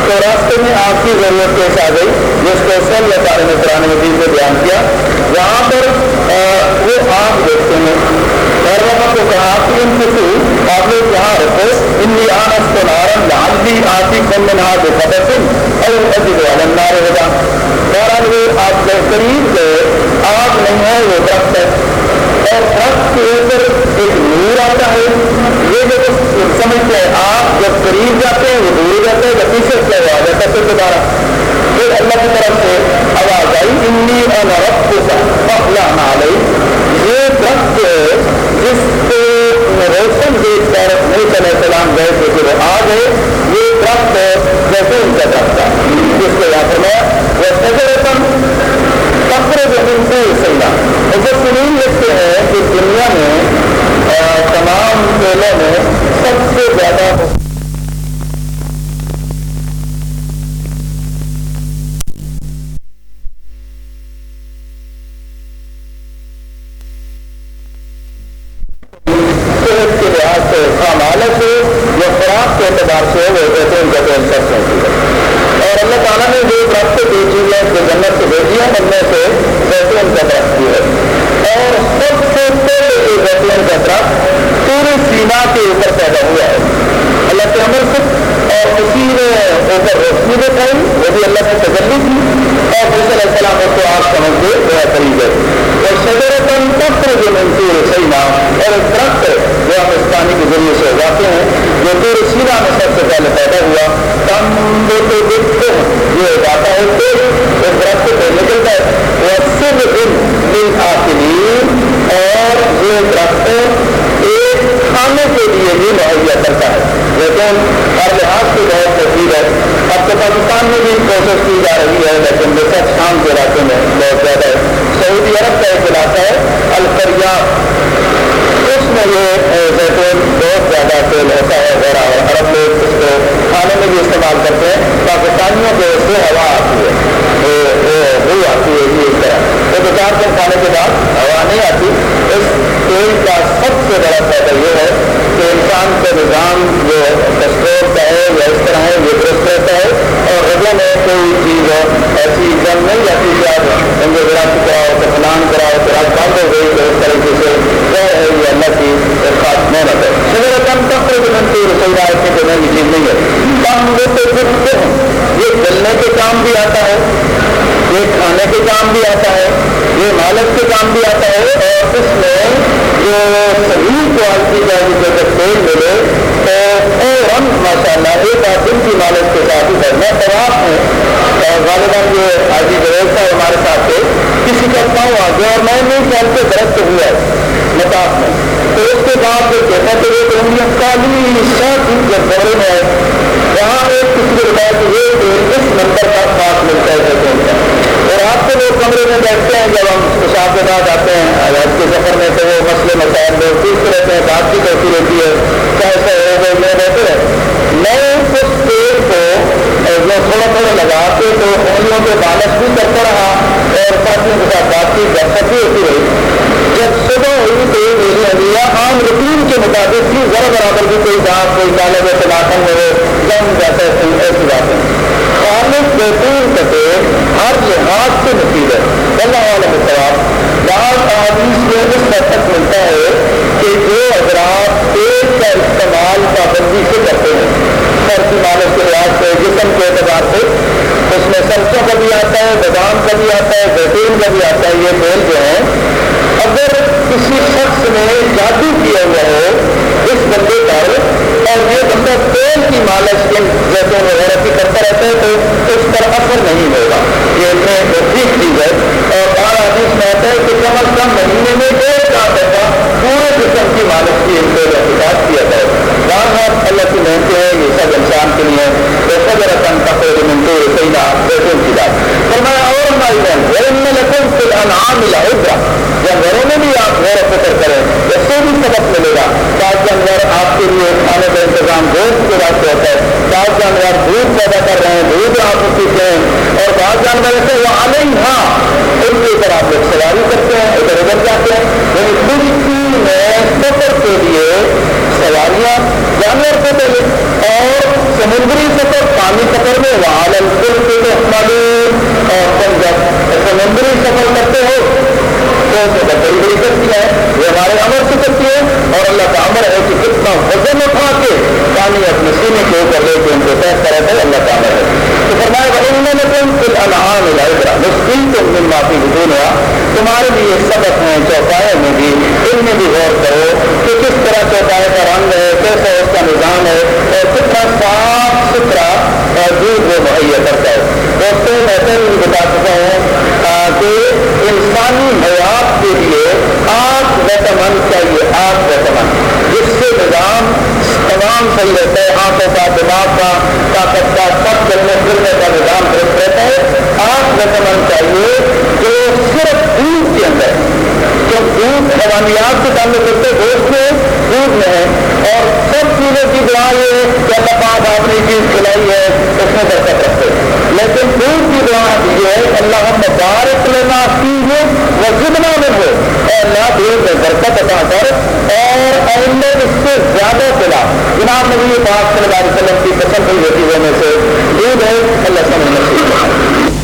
تو راستے میں آپ کی ضرورت پیش آ گئی جس کو سل یا تعلیم قرآن مجید میں بیان کیا۔ وہاں پر وہ آگ دیکھتے ہیں۔ گھر والوں کو کہا کہ ان سے آپ لوگ یہاں رکھو۔ ان کی آنس کو نارن لال بھی آتی کم میں نہ دے خبر سن اور عزیز علم نہ رہے گا بہرحال وہ آپ کے قریب سے آگ نہیں ہے، وہ درخت ہے۔ اور درخت کے اوپر ایک نور آتا ہے۔ یہ جو سمجھتے ہیں آپ، جب قریب جاتے ہیں، وہ دور جاتے ہیں، جب پیچھے سے آ جاتا پھر دوبارہ۔ پھر اللہ کی طرف سے آواز آئی انی اور رقص کو پہلا نہ آئی یہ درخت جس کو روشن دیکھ کر ملک علیہ السلام گئے تھے کہ وہ آ گئے یہ درخت جیسے ان کا درخت تھا جس کو یہاں پر میں وہ سجرتن فخر زمین سے سنگا سیدہ مجھے لکھتے ہیں کہ دنیا میں تمام کھیلوں میں سب سے زیادہ وغیرہ کے کام بھی آتا ہے، یہ مالک کے کام بھی آتا ہے اور اس میں جو صحیح کوالٹی کا مجھے تیل ملے تو فوراً ماشاء اللہ ایک آدھ دن کی مالک کے ساتھ ہی کرنا تباہ ہوں اور غالباً یہ حاجی جویز صاحب ہمارے ساتھ تھے، کسی کا پاؤں آ گیا اور میں نے خیال سے درخت ہوا ہے متاث میں۔ تو اس کے بعد جب دیکھا تو یہ کالی سات دن جب دورے میں وہاں ایک کسی کو ہے کہ یہ اس نمبر کا پاس ملتا ہے اور آپ کے لوگ کمرے میں بیٹھتے ہیں جب ہم اساف کے بعد آتے ہیں۔ آزاد کے سفر میں تو وہ مسئلے مسائل میں پوچھتے رہتے ہیں بات چیت ہوتی رہتی ہے۔ کیسے ہو گئے میں رہتے ہیں میں اس پیڑ کو جو تھوڑا تھوڑا لگا کے تو انگلیوں کے بالش بھی کرتا رہا اور ساتھیوں کے ساتھ بات چیت جب بھی ہوتی رہی۔ جب صبح ہوئی تو میری ابیا عام روٹین کے مطابق بھی ذرا برابر بھی کوئی دانت کوئی کالے میں تلاقن میں ہو جم جاتا ہے ایسی بات ہے۔ خالص بہترین کٹے ہر لحاظ سے نتیجہ اللہ عالم ثواب بعض آدمی سے اس حد تک ملتا ہے کہ جو حضرات پیٹ کا استعمال پابندی سے کرتے ہیں۔ سر کی مالش کے لحاظ سے جسم کے اعتبار سے، اس میں سرسوں کا بھی آتا ہے، بادام کا بھی آتا ہے بہترین کا بھی آتا ہے، یہ تیل جو ہے اگر کسی شخص نے جادو کیا ہوا ہو اس بندے پر، اور یہ بندہ تیل کی مالش کے جیسے وغیرہ کی کرتا رہتا ہے، تو اس پر اثر نہیں ہوگا۔ یہ اتنے ٹھیک چیز ہے۔ اور بار آدمی میں آتا ہے کہ کم از کم مہینے میں ڈیڑھ سال پیسہ پورے قسم کی مالش کی ان کو احتجاج کیا جائے بار بار اللہ کی محنتیں ہیں یہ سب انسان کے لیے ایسا ذرا کم تک منٹور صحیح نہ بیٹھوں کی بات فرمایا، اور ہماری بہن لکھوں پھر انعام ملا ابرا جب گھروں میں بھی آپ غور و فکر کریں اس سے بھی سبق ملے گا، بعض جانور آپ کے لیے کھانے کا انتظام گوشت کے واسطے ہوتا ہے۔ بعض جانور دودھ پیدا کر رہے ہیں، دودھ آپ پیتے ہیں اور بعض جانور ایسے وہ آنے ہاں ان کے اوپر آپ لوگ سواری کرتے ہیں، ادھر ادھر جاتے ہیں۔ یعنی خشکی میں سفر کے لیے سواریاں جانور کو پہلے اور سمندری سفر پانی سفر میں وہ عالم کل کے معلوم اور جب سمندری سفر کرتے ہو، تو بڑی بڑی کرتی ہے۔ یہ ہمارے عمر سے کرتی ہے۔ اور اللہ کا عمر ہے کہ کتنا وزن اٹھا کے پانی اپنے سینے کے اوپر لے کے ان کو طے کرے تھے اللہ کا عمر ہے۔ تو فرمایا انہوں نے تم کچھ انعام الحرا مشکل تم دن معافی دنیا تمہارے لیے سبق ہیں چوپائے میں بھی۔ ان میں بھی غور کرو کہ کس طرح چوپائے کا رنگ ہے، کیسا اس کا نظام ہے۔ ستھرا اور دودھ وہ مہیا کرتا ہے۔ دوستوں میں ایسے بھی بتا چکا ہوں کہ انسانی حیات کے لیے آگ ویٹمن چاہیے آگ ویٹمن جس سے نظام تمام صحیح رہتا ہے، آنکھوں کا، دماغ کا، طاقت کا، سب چلنے پھرنے کا نظام درست رہتا ہے۔ آگ ویٹمن چاہیے جو صرف دودھ کے اندر، جو دودھ حوانیات سے تعلق کرتے گوشت میں دودھ میں ہے۔ اور سب چیزوں کی دعا یہ ہے کہ اللہ پاک آپ نے چیز کھلائی ہے، اس میں برکت رکھتے لیکن دودھ کی دعا یہ ہے اللہ مبارک لینا سیکھے وہ جتنا میں ہو اور اللہ دودھ میں برکت عطا کر اور آئندہ اس سے زیادہ پلا جناب نبی پاک صلی اللہ علیہ وسلم کی پسند ہوئی ہوتی ہے میں سے دودھ ہے، اللہ سمجھ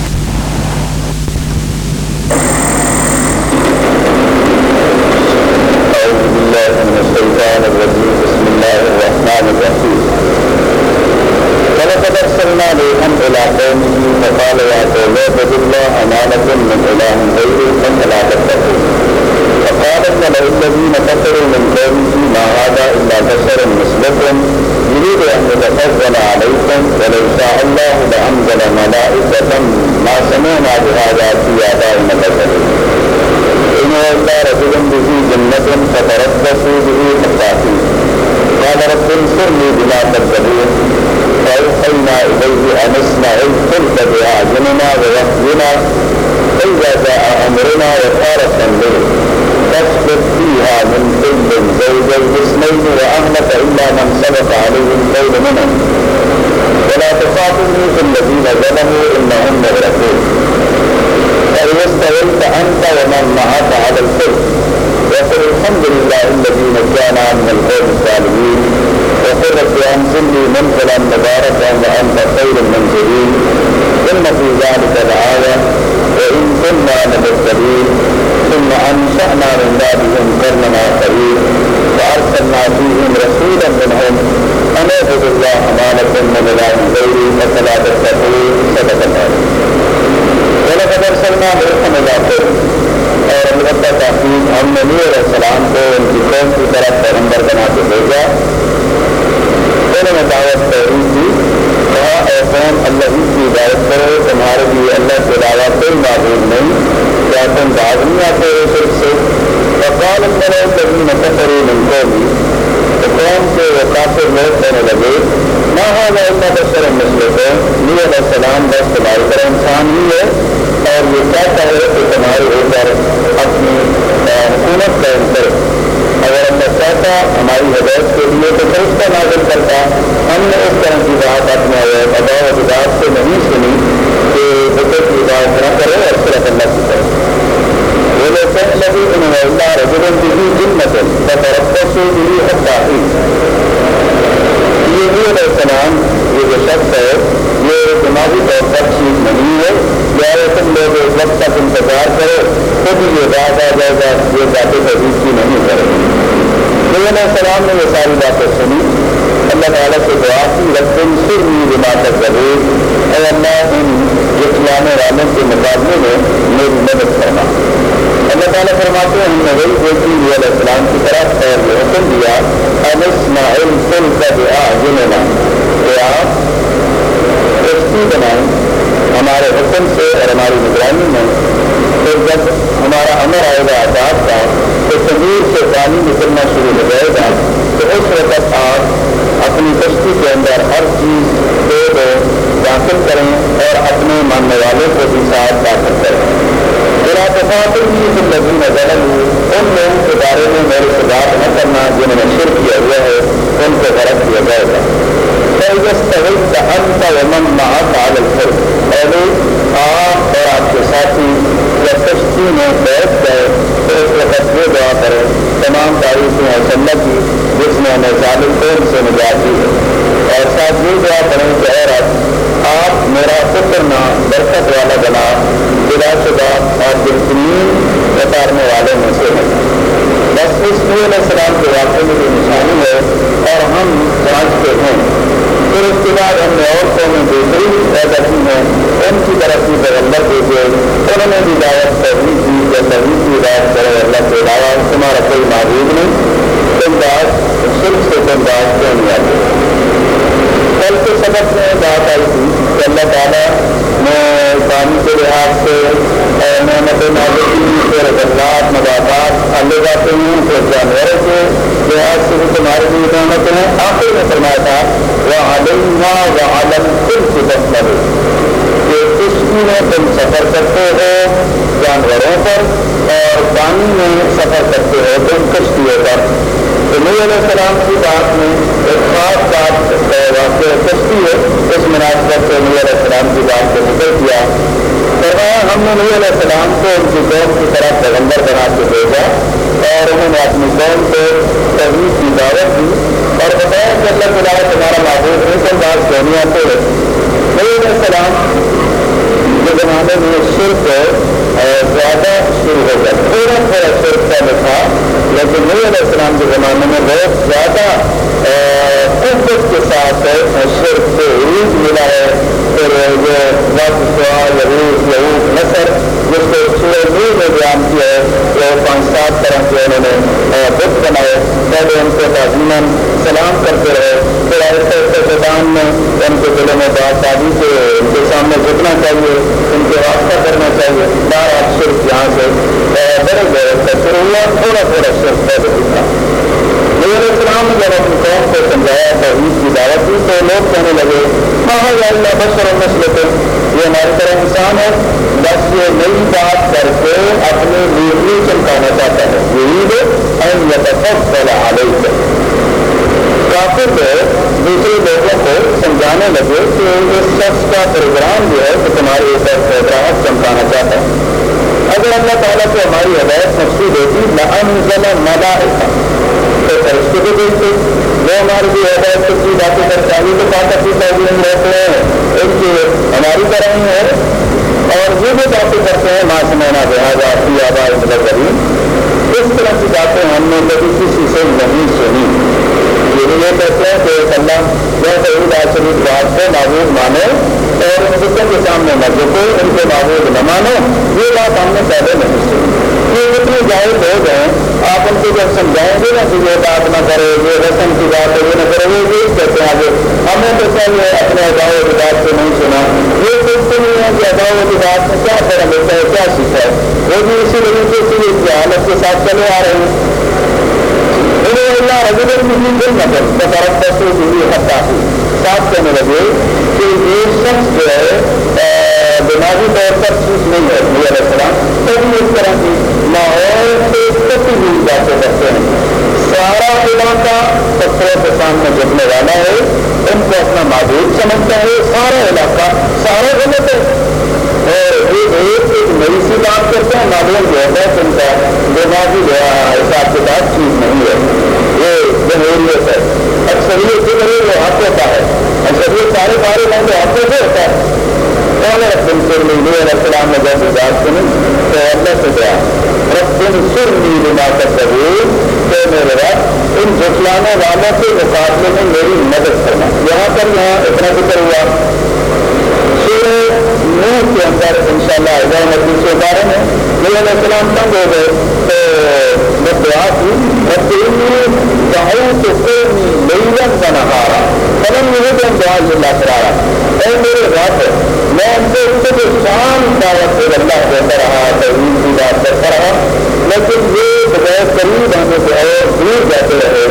میں دعوت قومی لیلن کا نہارا فلم یہ تو دعا اللہ کرایا اے میرے رب، میں ان سے ان سے شان دعوت سے اللہ دیتا رہا توحید کی بات کرتا رہا۔ لیکن یہ بغیر قریب آنے سے اور دور جاتے رہے۔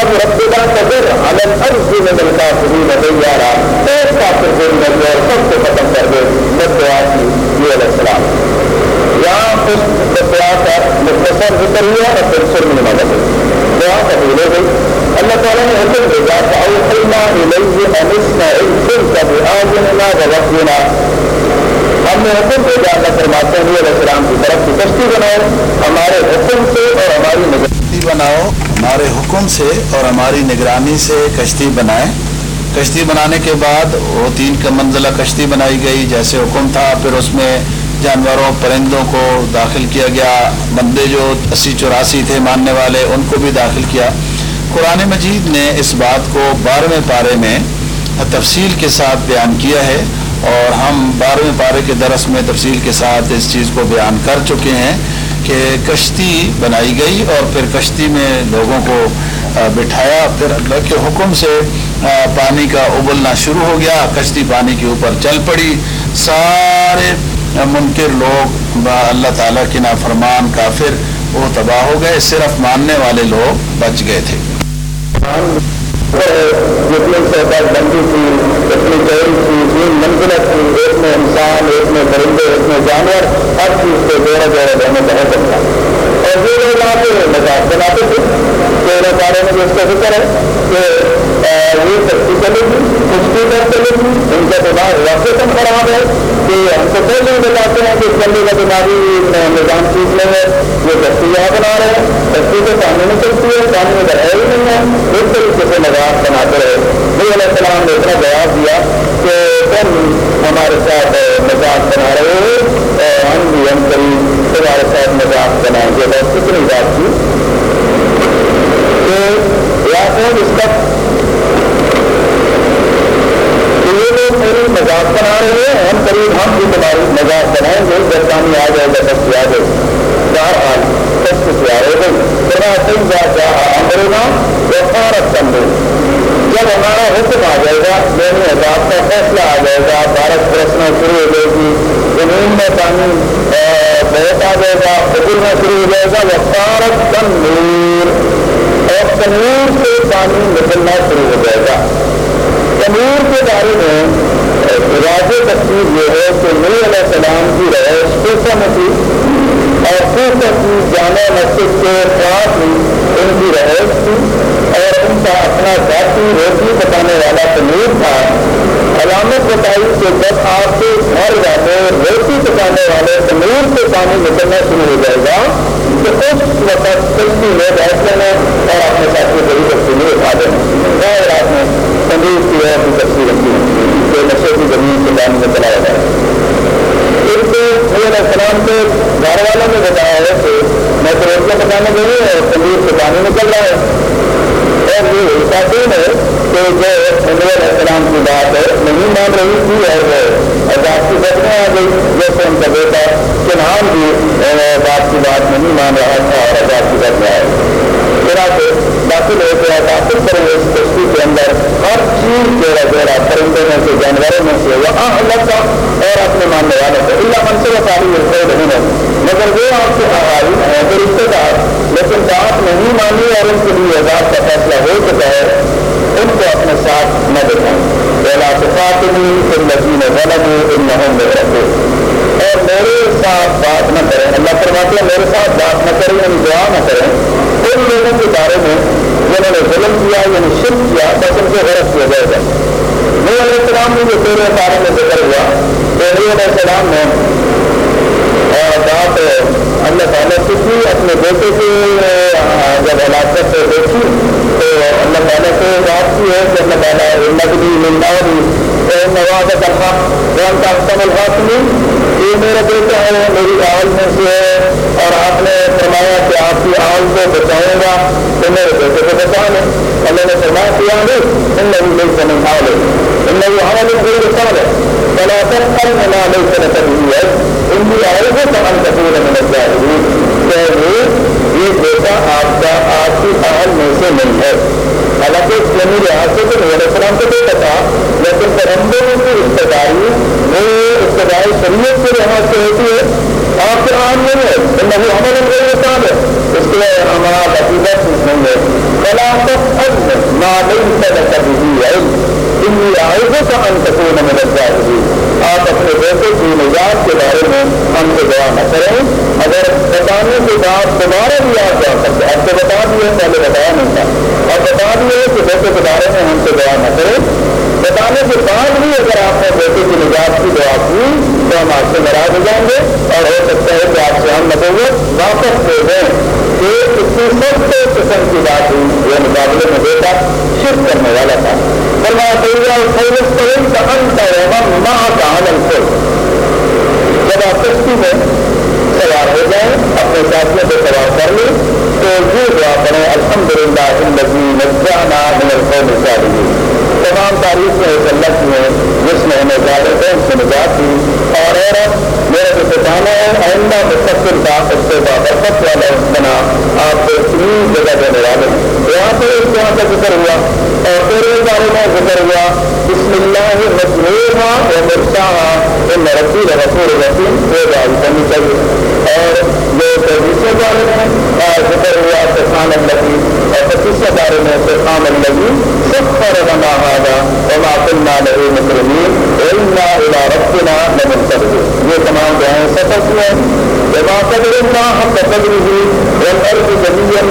اب رب کا قدر عالم ارض میں ملتا خود نہیں جا رہا۔ ایک کافر کو مل گئے اور سب کو ختم کر دے۔ بس دعا کی یہ علیہ السلام۔ یہاں اس دعا کا مختصر ذکر ہوا اور پھر سر میں مدد دعا قبول ہو گئی اللہ تعالیٰ نے حکم بھیجا فأوحينا إليه أن اصنع الفلك بأعيننا ووحينا ہم نے حکم بھیجا اللہ فرماتے ہیں علیہ السلام کی طرف سے کشتی بناؤ ہمارے حکم سے اور ہماری نگرانی بناؤ، ہمارے حکم سے اور ہماری نگرانی سے کشتی بنائیں۔ کشتی بنانے کے بعد وہ تین کا منزلہ کشتی بنائی گئی، جیسے حکم تھا، پھر اس میں جانوروں، پرندوں کو داخل کیا گیا۔ بندے جو اسی چوراسی تھے ماننے والے، ان کو بھی داخل کیا۔ قرآن مجید نے اس بات کو بارہویں پارے میں تفصیل کے ساتھ بیان کیا ہے اور ہم بارہویں پارے کے درس میں تفصیل کے ساتھ اس چیز کو بیان کر چکے ہیں کہ کشتی بنائی گئی اور پھر کشتی میں لوگوں کو بٹھایا۔ پھر اللہ کے حکم سے پانی کا ابلنا شروع ہو گیا۔ کشتی پانی کے اوپر چل پڑی۔ سارے منکر لوگ اللہ تعالیٰ کی نافرمان، کافر، وہ تباہ ہو گئے، صرف ماننے والے لوگ بچ گئے تھے۔ جتنی بندی تھی اتنی تھی تین منزلت تھی ایک میں انسان ایک میں درندے ایک میں جانور ہر چیز کو جوڑا جوڑا رہنے بہت اور یہ لوگ آتے بناتے تھے۔ تیرے بارے میں جس کا ذکر ہے کہ یہ سختی چلے گی کشتی در چلے گی ان کا دماغ ویسے کم خراب ہے کہ ہم کو پہلے ہی بتاتے ہیں کہ چلنے کا دماغی نظام چیز میں ہے، یہ کشتی یہاں بنا رہے ہیں کشتی تو پانی میں چلتی ہے پانی میں ہے ہی نہیں ہے اس طریقے سے مذاق بناتے رہے۔ نبی علیہ السلام نے اتنا جواب دیا کہ تم ہمارے ساتھ مذاق بنا رہے ہو ہم بھی ہم قریب تمہارے ساتھ مذاق بنائیں گے، بس کتنی بات کی یا کون اس کا یہ لوگ میری مذاق بنا رہے ہیں، ہم قریب ہم بھی تمہاری مذاق بنائیں گے جب پانی آ جائے گا، بس آ جائے چار آج سب کچھ آ رہے گا بنا تم جا کیا ہمارے گا وفارت کم دے جب ہمارا حکم آ جائے گا یعنی میرے حساب کا فیصلہ آ جائے گا بارش برسنا شروع ہو جائے گی زمین میں پانی بہت آ جائے گا پکڑنا شروع ہو جائے گا وفارت کم نور اور تنور سے پانی نکلنا شروع ہو جائے گا۔ تنور کے بارے میں واضح تصویر یہ ہے کہ نبی علیہ السلام کی رہائش کوسا میں تھی اور کوسا کی جامع مسجد کے پاس ہی ان کی رہائش تھی اور ان کا اپنا ذاتی روٹی بتانے والا تنور تھا۔ علامت بتائی کہ جب آپ کے گھر جانے، روٹی پکانے والے تنور سے پانی نکلنا شروع ہو جائے گا تو اس وقت کشتی میں بیٹھ لینا اور اپنے ساتھی بڑی بچی اٹھا دینا رات میں تندور کی اور بھی تصویر رکھی۔ جو نشے کی زمین کے پانی میں چلایا جائے ان کو علیہ السلام کے گھر والوں نے بتایا ہے کہ میں تو روٹیاں پکانے گئی ہوں اور تندور سے پانی نکل رہا ہے اور یہ تعلیم ہے کہ جو علیہ السلام کی بات ہے، نہیں مان رہی تھی اور وہ آزاد کی بچنے آ گئی۔ جیسے ان کا بیٹا چنان بھی بات کی بات نہیں مان رہا تھا اور آزاد کی بچنے آئے طرح سے داخل ہو گیا داخل کریں اس کشتی کے اندر ہر چیز پرندوں میں سے جانوروں میں سے وہ الگ کا اور اپنے ماننے والوں کو اللہ من سے تعلیم رکھے نہیں ہے۔ مگر وہ آپ کے حوالے ہیں جو رشتے دار۔ لیکن بات نہیں مانی اور ان کے لیے عذاب کا فیصلہ ہو چکا ہے، ان کو اپنے ساتھ نہ دکھائیں پہلا صفاطنی ان لذین غلط ہو ان نہوں میں رکھو اور میرے ساتھ بات نہ کریں۔ اللہ فرماتے ہیں، میرے ساتھ بات نہ کریں یعنی دعا نہ کریں۔ ان لوگوں کے بارے میں جنہوں نے ظلم کیا یعنی شرک کیا، بس ان سے غلط کیا جائے گا۔ نور علیہ السلام نے جو تیرے بارے میں ذکر ہوا، تو علیہ السلام نے بات اللہ تعالیٰ سے کی، اپنے بیٹے کی جب ہلاکت سے دیکھی، تو اللہ تعالیٰ سے بات کی ہے کہ اللہ تعالیٰ نقدی منداوری نواز کرنا رام کا حسن الحاصلی یہ میرا بیٹا ہے میری آل میں سے ہے اور آپ نے فرمایا کہ آپ کی آل کو بچاؤں گا تو میرے بیٹے کو بچا لیں۔ اللہ نے فرمایا کیا نہیں ان لوگ لوگ سمجھ آ لے۔ ان لوگ ہمارے کوئی رسال ہے فلا تسأل من ليس لك به علم۔ إني أعوذك أن تكون من الجاهلين کہ یہ بیٹا آپ کا، آپ کی اہل میں سے نہیں ہے۔ حالانکہ اسلامی لحاظ سے تو نور السلام کو نہیں پتا لیکن پرندوں کی ابتدائی وہ ابتدائی شریعت کے لحاظ سے ہوتی ہے، آپ کے عام نہیں ہے نبی عمل ان کا انسان ہے۔ اس کے لیے ہمارا عقیدت نہیں ہے۔ خلافت حد ما ليس لك به علم۔ انی آئے کا ان تکون من الجاہلین آپ اپنے بیٹے کی نجات کے بارے میں ہم سے دعا نہ کریں۔ اگر بتانے کے بعد دوبارہ بھی آپ جا سکتے اب تو بتا دیے پہلے بتایا نہیں تھا۔ اور بتا دیے کہ بیٹے کے بارے میں ہم سے دعا نہ کریں۔ بتانے کے بعد بھی اگر آپ نے بیٹے کی نجات کی دعا کی، تو ہم آپ سے ناراض ہو جائیں گے اور ہو سکتا ہے کہ آپ سے ہم نتوت واپس دے دیں کہ اتنی سب سے قسم کی بات ہوئی، یہ مقابلے میں بیٹا شرک کرنے والا تھا۔ فرمایا جب آپ کشتی میں سوار ہو جائیں، اپنے ساتھیوں سے سوار کر لیں، تو یہ دعا پڑھیں الحمد للہ تمام تاریخ میں ایک تمام تاریخ میں اس میں ہمیں زیادہ سے نجات دی اور عورت جو بتانا ہے، آئندہ مستقبل کا اس سے بابرکت والا بنا آپ کو اتنی جگہ دینے والے یہاں پہ اس طرح کا ذکر ہوا اور پھر بارے میں ذکر ہوا، بسم اللہ مجموعہ و مرشاہ ان رسی رسول رسیم وہ داری کرنی چاہیے۔ اور جو دوسرے بارے میں ذکر ہوا سفان النبی اور پچیسویں بارے میں سفان النبی سب پر رما هذا وما كنا له مكرمين وإنا إلى ربنا لمنتظرون۔ یہ تمام دعائیں سفر قدر حق جميعا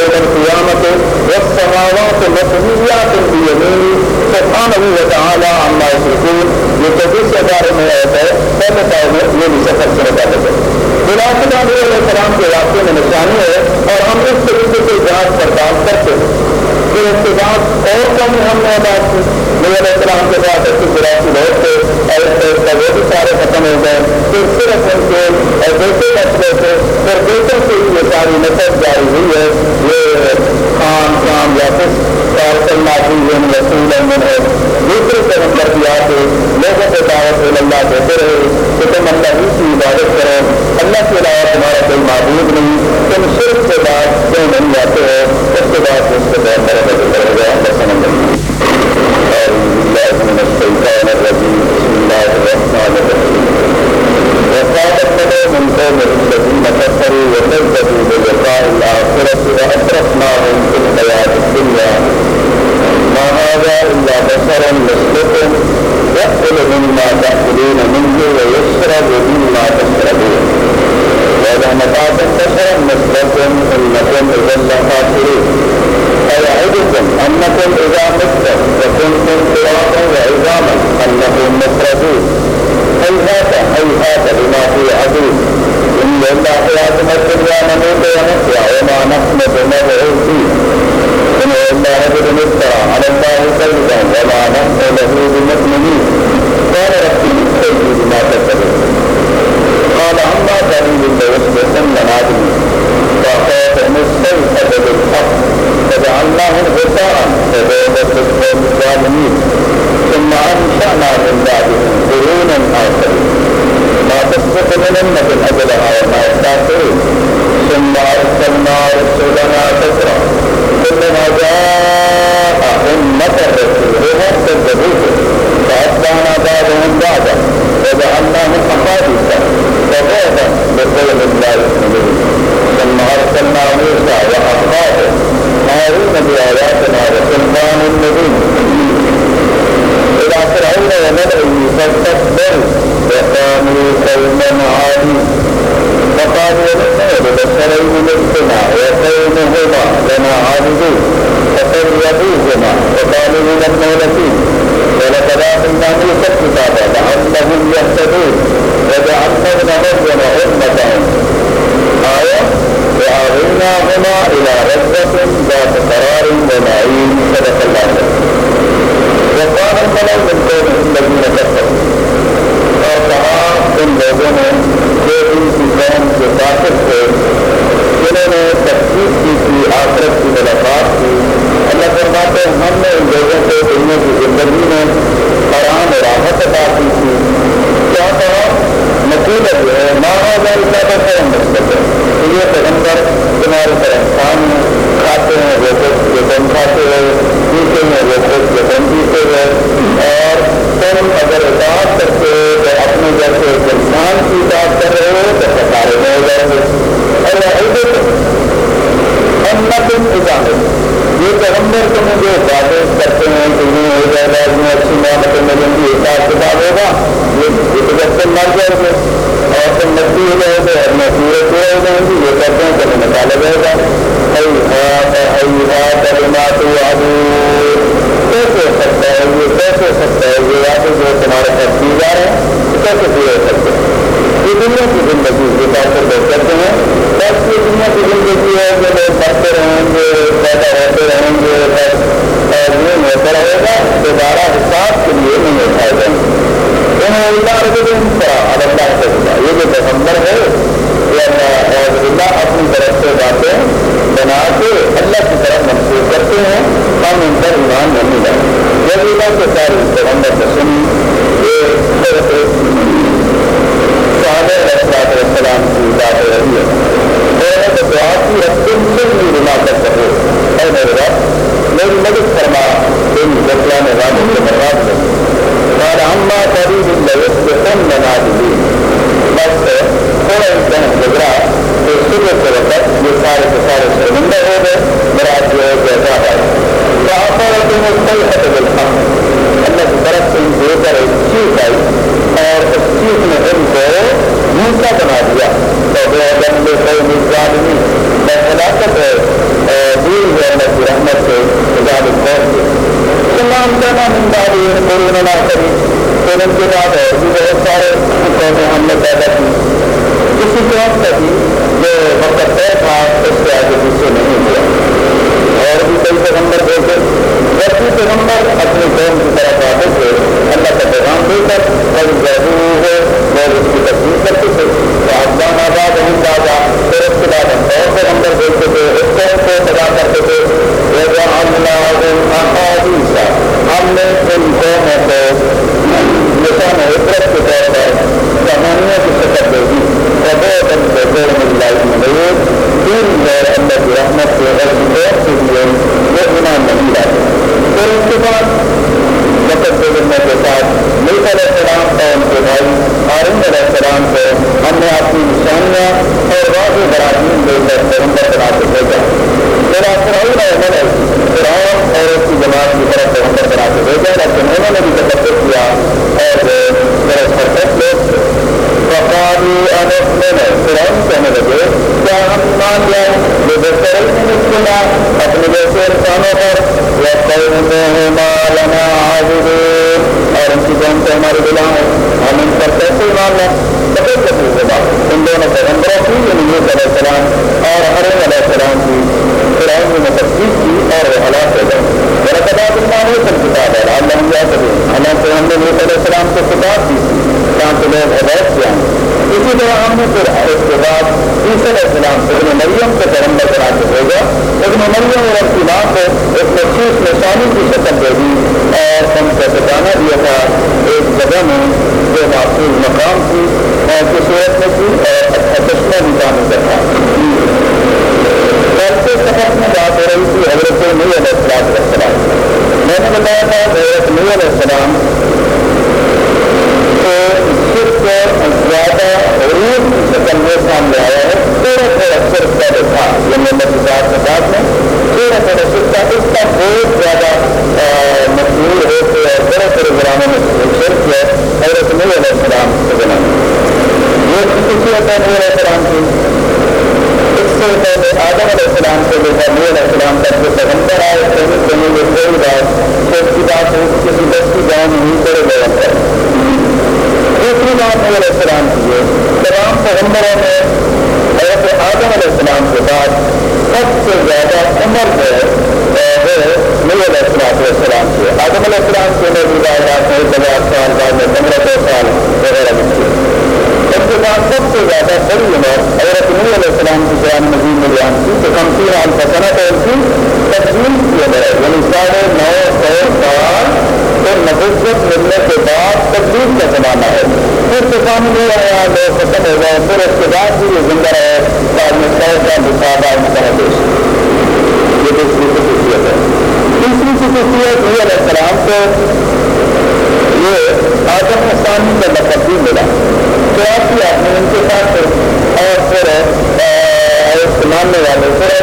يوم القيامة والسماوات مطويات بيمينه سبحانه وتعالى عما يشركون یہ چوبیس میں ہے میں یہ بھی سفر سے۔ متعلق ہے خلافت علیہ السلام کے واقعے میں نشانی ہے اور ہم اس طریقے سے جانچ پڑتال کرتے ہیں۔ پھر اس کے بعد اور کم ہم نے بات کی۔ نبی علیہ السلام کے بعد ایک سو چوراسی لوگ تھے اور اس طرح کا وہ بھی سارے ختم ہو گئے۔ پھر صرف ان کے اور بیٹے مسئلے تھے پھر بیٹوں سے یہ ساری نسل جاری ہوئی ہے۔ یہ خان شام یا کس اور کرنا بھی رسول احمد ہے۔ دوسرے پیغمبر بھی آ کے لوگوں کو دعوت اللہ دیتے رہے۔ کہ تم اللہ ہی کی عبادت کرو۔ اللہ کے علاوہ تمہارا کوئی معبود نہیں۔ تم صرف کے بعد کیوں نہیں جاتے ہو؟ اس کے بعد اس کے بعد۔ میرا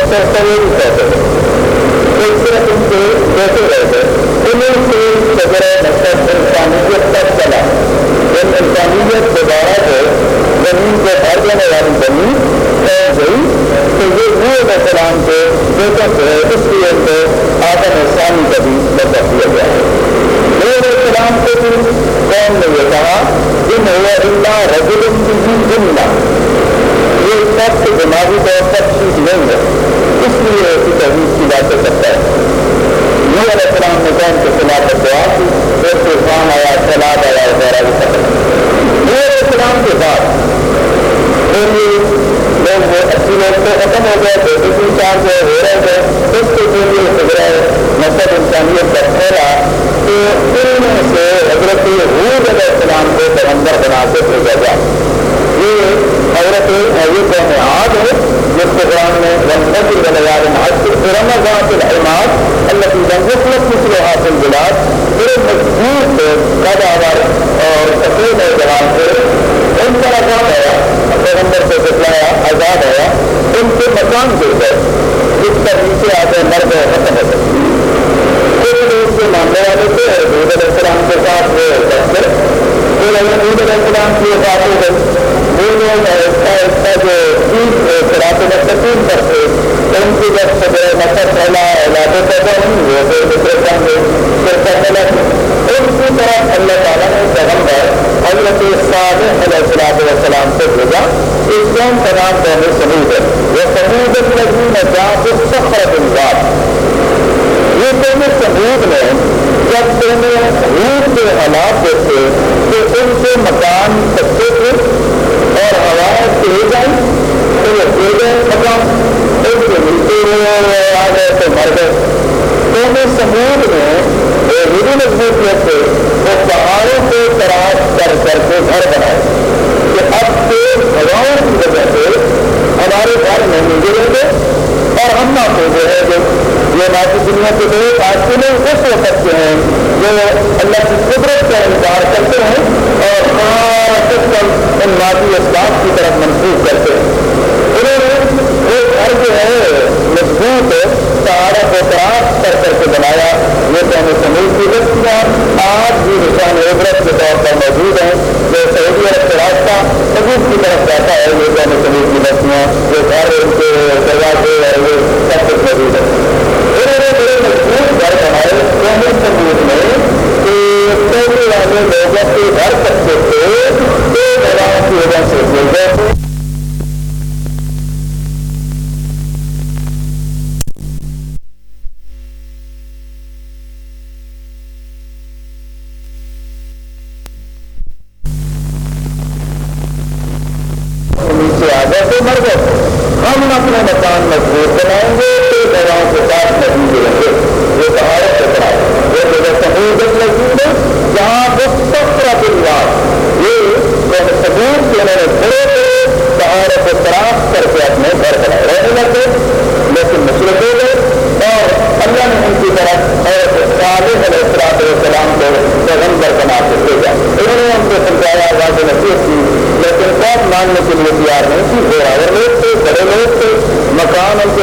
سر سر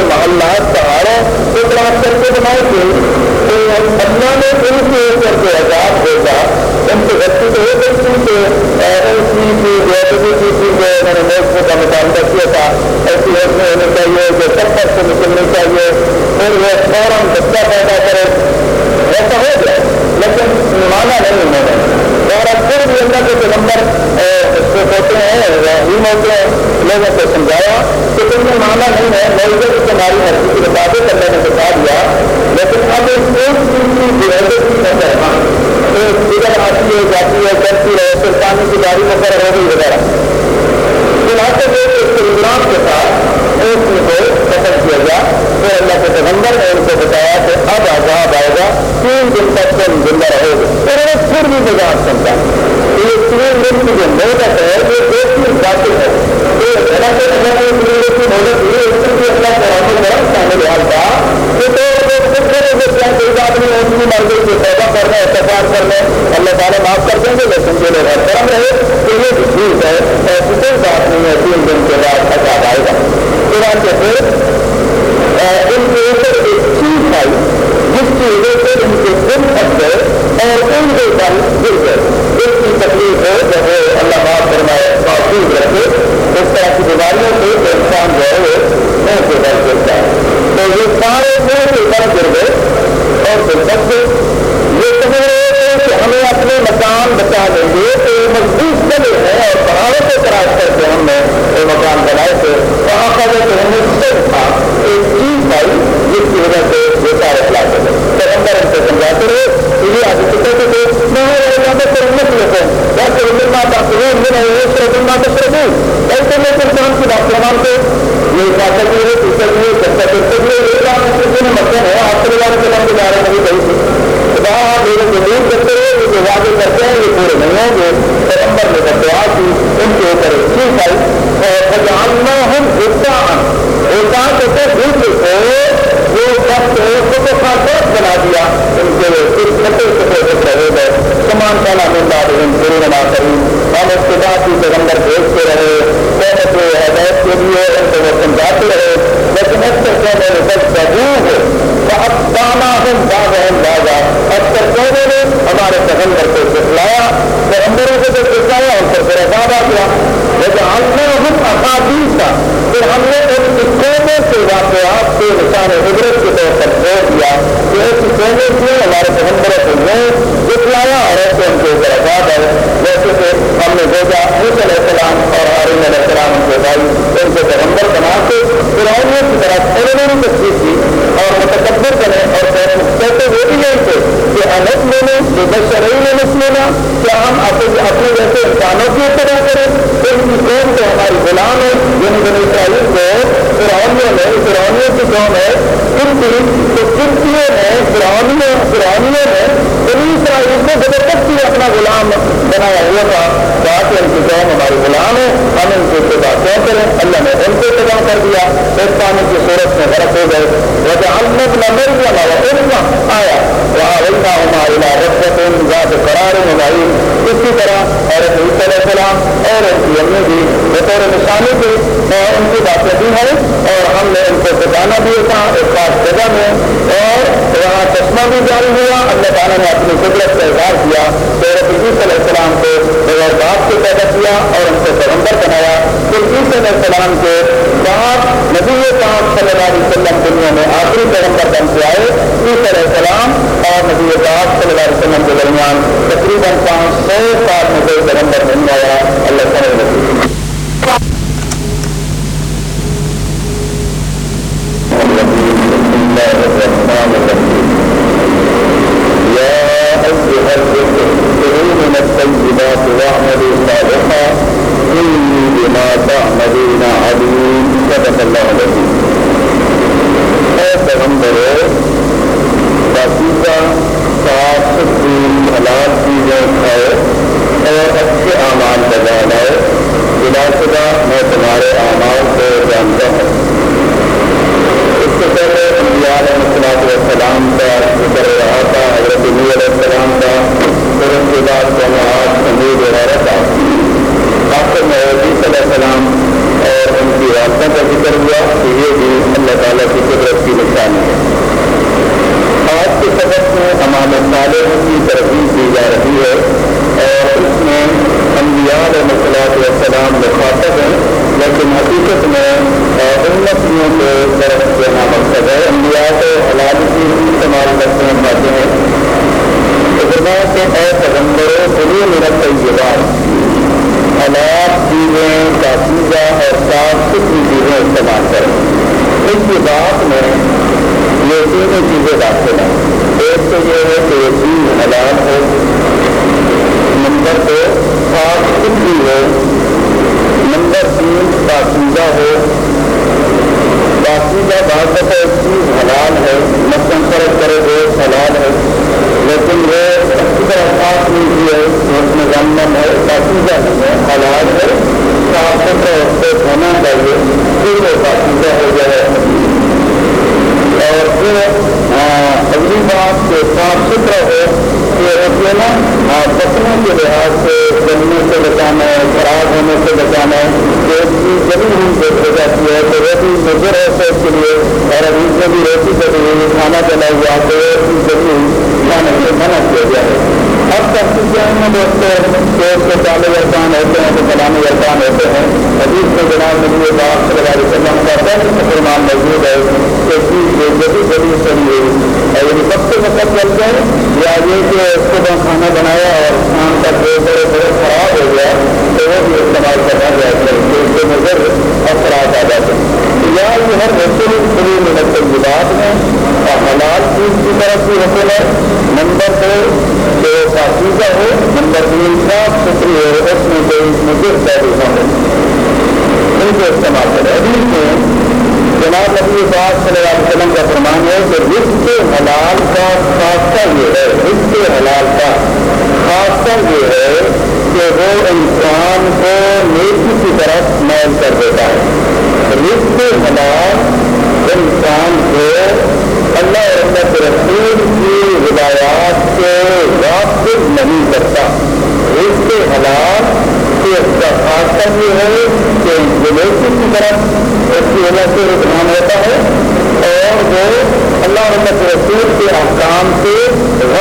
محلات پہاڑوں کو پراپت کر کے بنائے تھے تو اللہ نے ان کے اوپر جو آزاد ہوگا۔ ان کے بچے تو ہو میں نے محکمے کہ تم نہیں ہے لوگوں کو تمہاری جاتی ہے کرتی ہے سلطانی کی داری وغیرہ وغیرہ مناسب ایک استقلام کے ساتھ ایک کو قتل کیا گیا تو اللہ کے پیغمبر نے ان کو بتایا کہ اب آزاد آئے گا، تین دن تک تم زندہ رہو گے۔ انہوں نے پھر بھی مزاج سمجھا یہ تین دن کی جو محنت ہے، یہ دیش کی ذاتی ہے اللہ پیدا کر لیں اعتبار تعالیٰ معاف کر دیں گے، لیکن جو لوگ کرم رہے تو یہ بھی ہے۔ ایسی کوئی بات نہیں۔ ہے تین دن کے بعد عذاب آئے گا۔ قرآن کے پھر ان کے اوپر ایک چیز آئی، جس کی وجہ سے ان کے دن پھنس گئے اور ان کے دن گر گئے۔ اس کی تکلیف ہے جب وہ اللہ معاف فرمائے، محفوظ رکھے۔ اس طرح کی بیماریوں سے جو انسان جو ہے، وہ منہ سے ڈر گرتا ہے تو یہ سارے منہ سے ڈر گر گئے اور پھر سب سے یہ سمجھ ہمیں اپنے مکان بچا لیں گے تو مضبوط چلے ہیں اور پہاڑوں کو تلاش کر کے ہم نے وہ مکان بنائے تھے وہاں کا جو ہمیں صرف تھا ایک چیز آئی جس کی وجہ سے یہ سارے خلاف ہو گئے پیغمبر ان سے سمجھاتے رہے کہ یہ آج کہتے تھے میں ایسے میں انسان کی بات مانتے یہ اجازت بھی ہے ٹیچر بھی ہے چرچا کرتے ہوئے ایک مطلب ہے آپ کے بارے میں کے بارے میں بھی خدا میرے جو دور کرتے رہے یہ جو وعدے کرتے ہیں۔ یہ پورے نہیں ہوں گے پیغمبر نے جب دعا کی ان کے اوپر ایک چیز آئی جاننا ہم ہوتا ہوتا کہتے دودھ کو وہ وقت کو خاص بنا دیا ان کے اس چھوٹے چھوٹے چھوٹ رہے گئے سامان خانہ میں بعد ان ضرور بنا کری ہم اس کے بعد ہی پیغمبر بھیجتے رہے صحت کے ہدایت کے لیے ان کو وہ سمجھاتے رہے لیکن اکثر کہنے میں جب ضرور ہے تو اب دانا ہم باب ہم باغ بازا اکثر کہنے نے ہمارے پیغمبر کو سکھلایا پیغمبروں کو جو سکھلایا ان پر پھر عذاب آ گیا لیکن ہم نے ہم احادیث تھا پھر ہم نے ان قوموں سے واقعات سے نشان عبرت کے طور پر چھوڑ دیا۔ کہ ایسی قومیں تھیں ہمارے پیغمبروں کو نہیں دکھلایا اور ایسے ان کے اوپر عذاب ہے جیسے کہ ہم نے بھیجا حیث علیہ السلام اور ہارون علیہ السلام ان کے بھائی، ان کو پیغمبر بنا کے فرعونیوں کی طرف انہوں نے تصویر کی اور متکبر بنے اور کہتے وہ بھی نہیں تھے کہ انت میں نے، جو بشرعی نے مسلمہ کیا ہم اپنے اپنے جیسے انسانوں کی اتنا کریں؟ ان کی قوم تو ہماری غلام ہے؟ جن بنی اسرائیل کو فرعونیوں نے، فرعونیوں کی قوم ہے ان کی؟ تو کرتیوں نے فرعونیوں فرعونیوں نے بنی اسرائیل کو زبردستی اپنا غلام بنایا ہوا تھا۔ بات ان کی قوم ہماری غلام ہے، ہم ان کو اتباع کیوں کریں؟ اللہ نے ان کو اتباع کر دیا۔ ایک پانی کی صورت میں غرق ہو گئے۔ وجہ حلمت نہ مر گیا نہ آیا۔ وہاں ویسا ہمارے ذات قرار اسی طرح اور علیہ السلام اور ان کی امی بھی بطور نشانی تھی اور ان کی باتیں بھی ہیں اور ہم نے ان کو بتانا بھی تھا، ایک خاص جگہ میں، اور وہاں چشمہ بھی جاری ہوا۔ تعالیٰ نے اپنی قدرت کا اظہار کیا، تو عیسی علیہ السلام کو بغیر باپ سے پیدا کیا اور ان کو پیغمبر بنایا۔ پھر عیسی علیہ السلام کے بعد نبی پاک صلی اللہ علیہ وسلم دنیا میں آخری پیغمبر بن کے آئے۔ عیسی علیہ السلام اور نبی پاک صلی اللہ علیہ وسلم کے درمیان تقریباً پانچ سو سال میں کوئی پیغمبر نہیں آیا۔ اللہ تعالیٰ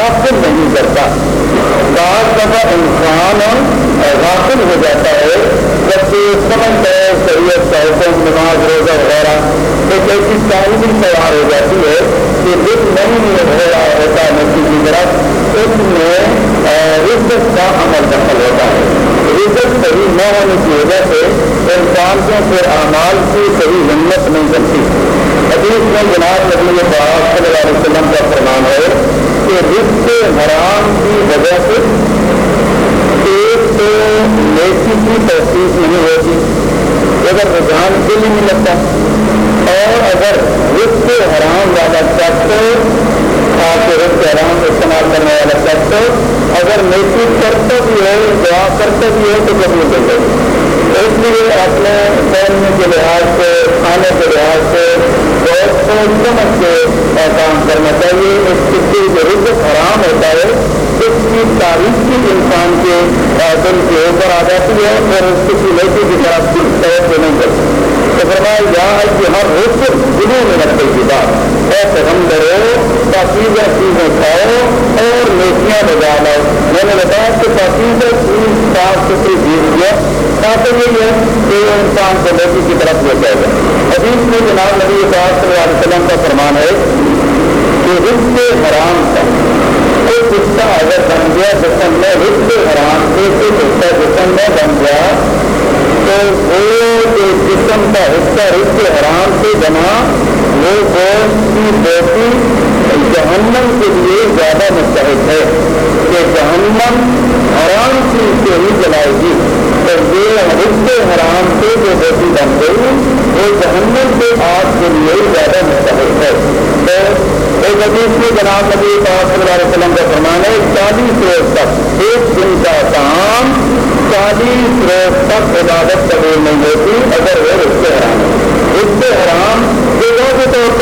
غافل نہیں کرتا۔ بعض دفعہ انسان غافل ہو جاتا ہے سمجھتا ہے شریعت کا نماز روزہ وغیرہ ایک ایسی تعلیم تیار ہو جاتی ہے کہ دل نہیں ہو رہا ہوتا نسی کی طرف، اس میں رزت کا عمل دخل ہوتا ہے۔ رزت صحیح نہ ہونے کی وجہ سے انسان کو پھر اعمال کی صحیح ہمت نہیں کرتی حدیث میں جناب نبی پاک صلی اللہ علیہ وسلم کا فرمان ہے کہ رزق حرام کی وجہ سے ایک سے نیکی کی تحقیق نہیں ہوتی، اگر رجحان کے لیے نہیں لگتا۔ اور اگر رزق حرام والا شخص آپ کے رزق حرام استعمال کرنے والا شخص اگر نیکی کرتا بھی ہے دعا کرتا بھی ہے تو کبھی ہو جائے اس لیے اپنے پہننے کے لحاظ سے کھانے کے لحاظ سے بہت سوچ سمجھ کے کام کرنا چاہیے۔ اس کی جو رزق حرام ہوتا ہے، اس کی تاریخ بھی انسان کے دل کے اوپر آ جاتی ہے اور اس کی نیکی کی طرف توجہ نہیں کرتی تو فرمایا، یا ہے کہ ہر رزق گرو میں رکھتے کی بات ایسے ہم کرو پاکیزہ چیزیں کھاؤ اور نیکیاں بجا لاؤ میں نے بتایا کہ پاکیزہ چیز صاف ستھری چیز ہے، تاکہ یہ ہے کہ انسان کو نیکی کی طرف لے جائے۔ گا حدیث میں جناب نبی صاحب صلی اللہ علیہ وسلم کا فرمان ہے کہ رزق حرام کا ایک حصہ اگر بن گیا جسم میں رزق حرام سے ایک حصہ جسم میں بن گیا۔ تو وہ جو جسم کا حصہ رزق حرام سے بنا وہ گوشت کی بیٹی جہنم کے لیے زیادہ مستحق ہے؟ کہ جہنم حرام چیز سے ہی جلائے گی۔ یہ رزق حرام سے جو بیٹی بن گئی، وہ جہنم کے آگ کے لیے زیادہ مستحق ہے۔ تو ایک حدیث میں جناب نبی پاک صلی اللہ علیہ وسلم کا فرمان ہے، چالیس روز تک، ایک دن کا کام چالیس روز تک عبادت قبول نہیں ہوتی اگر وہ رشتے حرام رشتے حرام جگہ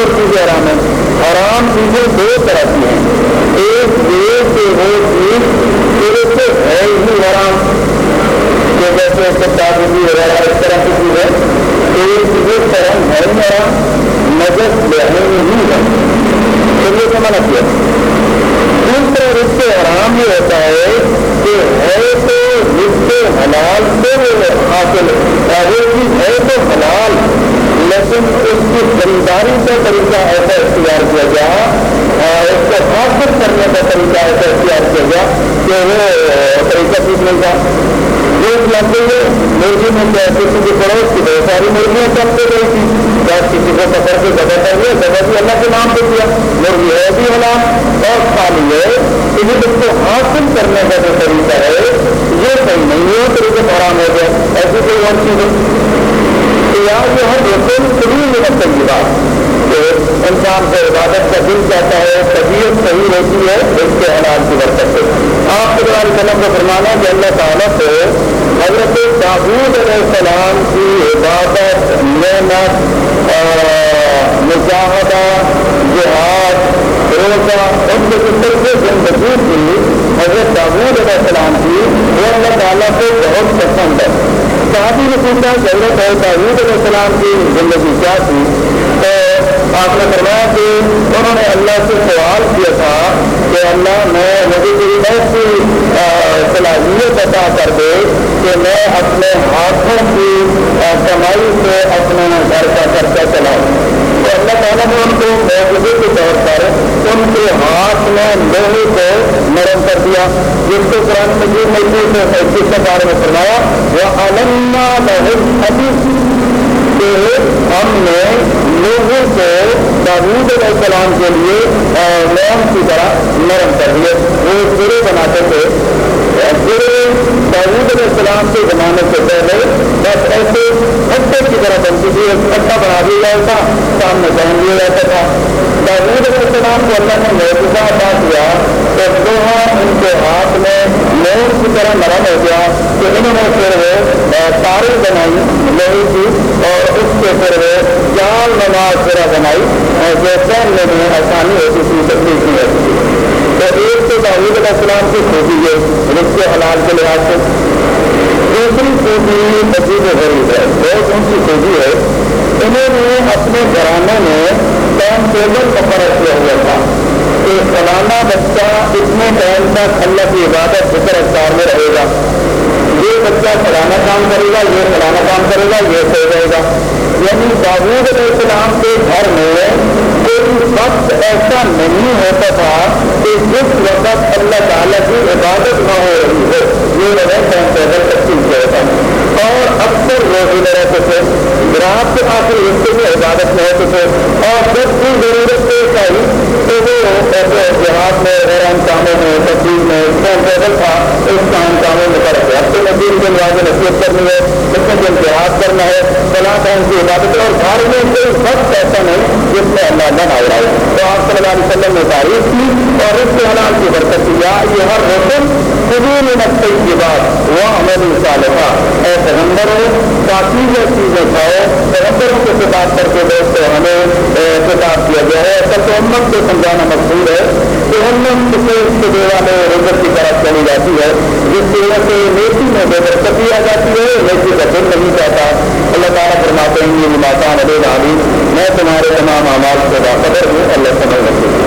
پر چیزیں حرام ہیں۔ حرام چیزیں دو طرح کی ہیں۔ ایک یہ کہ وہ چیز تیرے سے ہے ہی حرام۔ کہ جیسے تعدادی وغیرہ اس طرح کی چیز ہے ایک یہ طرح ہے ہی حرام لہنے میں ہی ہے۔ تو یہ سمجھ کیا مطلب دوسرے رشتے حرام یہ ہوتا ہے کہ ہے تو رشتے حلال سے حاصل وہ چیز ہے تو حلال، لیکن اس کی خریداری کا طریقہ ایسا اختیار کیا گیا اس کو حاصل کرنے کا طریقہ ایسا اختیار کیا گیا کہ وہ طریقہ ٹھیک نہیں تھا۔ ایک لگ گئی مرغی میں کیا، کسی پڑوس کی بہت ساری مرغیاں کب سے گئی تھی۔ جب کسی کو پکڑ کے دبا کر دیا دبا بھی اللہ کے نام پہ کیا۔ مرغی ہے بھی حلال اور خالی ہے۔ کہ اس کو حاصل کرنے کا جو طریقہ ہے، یہ صحیح نہیں ہے طریقے حرام ہو گیا ایسی کوئی اور چیز ہے؟ یہاں جو ہے بالکل کبھی نہیں رکھتے کی بات کہ انسان کو عبادت کا دل چاہتا ہے، طبیعت صحیح ہوتی ہے، اس کے حالات کی برکت سے۔ آپ کے دوارا قلم کو فرمانا کہ اللہ تعالیٰ کو حضرت داود علیہ السلام کی عبادت محنت مجاہدہ، جہاد، روزہ، ان کے طریقے زندگی کی حضرت داود علیہ السلام کی، وہ اللہ تعالیٰ کو بہت پسند ہے۔ صحابی نے پوچھا ضرورت ہے تعود علیہ السلام کی زندگی کیا تھی؟ تو آپ نے فرمایا کہ انہوں نے اللہ سے سوال کیا تھا کہ اللہ، میں مجھے کوئی ایسی صلاحیت عطا کر دے کہ میں اپنے ہاتھوں کی کمائی سے اپنے گھر کا خرچہ چلاؤں۔ تعالیٰ نے ان کو معجزے کے طور پر ان کے ہاتھ میں لوہے کو نرم کر دیا، جس کو قرآن مجید میں جس کے بارے میں فرمایا وہ علما بہت ابھی ہم نے لوگوں کو داود علیہ السلام کے لیے لون کی طرح نرم کر دیے۔ وہ سرے بناتے تھے۔ سرے داود علیہ السلام کے زمانے سے پہلے بس ایسے کھٹے کی طرح بنتی تھی، ایک کھٹا بنا دیا جاتا تھا، سامنے پہن دیا جاتا تھا۔ داود علیہ السلام کو اللہ نے محبوبہ ادا کیا تو دوہا ان کے ہاتھ میں لون کی طرح نرم ہو گیا کہ انہوں نے پھر وہ تارے بنائی، لوہے کی، اور اس کے پھر وہ جال نماز پھر بنائی جو پہننے میں آسانی ہوتی تھی، تکلیف نہیں ہوتی تھی۔ ایک تو داود علیہ السلام کی خوبی ہے رشتے حلال کے لحاظ سے۔ دوسری خوبی مسجد غریب ہے۔ بہت ان کی خوبی ہے۔ انہوں نے اپنے گھرانے میں ٹائم ٹیبل مقرر کیا ہوا تھا۔ کہ فلانا بچہ اتنے ٹائم تک اللہ کی عبادت فکر اختار میں رہے گا۔ یہ بچہ فلانا کام کرے گا، یہ فلانا کام کرے گا، یہ سو جائے گا۔ یعنی داود علیہ السلام کے گھر میں کوئی وقت ایسا نہیں ہوتا تھا کہ جس وقت اللہ تعالیٰ کی عبادت نہ ہو رہی ہو۔ یہ وجہ ٹائم تقسیم کیا تھا۔ اور اکثر روزی میں رہتے تھے۔ رات کے آخر حصے میں عبادت میں ہوتے تھے۔ اور جب بھی ضرورت پیش آئی تو وہ ایسے جہاد میں غیر کاموں میں تقسیم میں ٹائم ٹیبل تھا، اس کام کاموں میں کر کے ہفتے میں تین دن واضح نصیحت کرنی ہے کتنے دن جہاد کرنا ہے فلاں ٹائم کی عبادت اور گھر میں کوئی وقت ایسا نہیں جس میں اللہ نہ آ رہا ہے تو آپ صلی اللہ علیہ وسلم نے تعریف کی اور اس کے حلال کی برکت کیا یہ ہر روشن قبول نقطے کی بات وہ عمل صالحہ اے پیغمبر ہو کافی جو چیزیں کھاؤ پیغمبروں کے خطاب کر کے دوستوں ہمیں خطاب کیا گیا ہے۔ سب امت کو سمجھانا مقصود ہے کہ امت کسی اس کے دیوانے رزت کی طرف چلی جاتی ہے، جس کی وجہ سے اسی میں بے برکتی آ جاتی ہے نیکی کا دل نہیں چاہتا۔ اللہ تعالیٰ فرماتے ہیں، یہ ماتا نبی میں تمہارے تمام آواز کو باخبر ہوں، اللہ سمجھ رکھے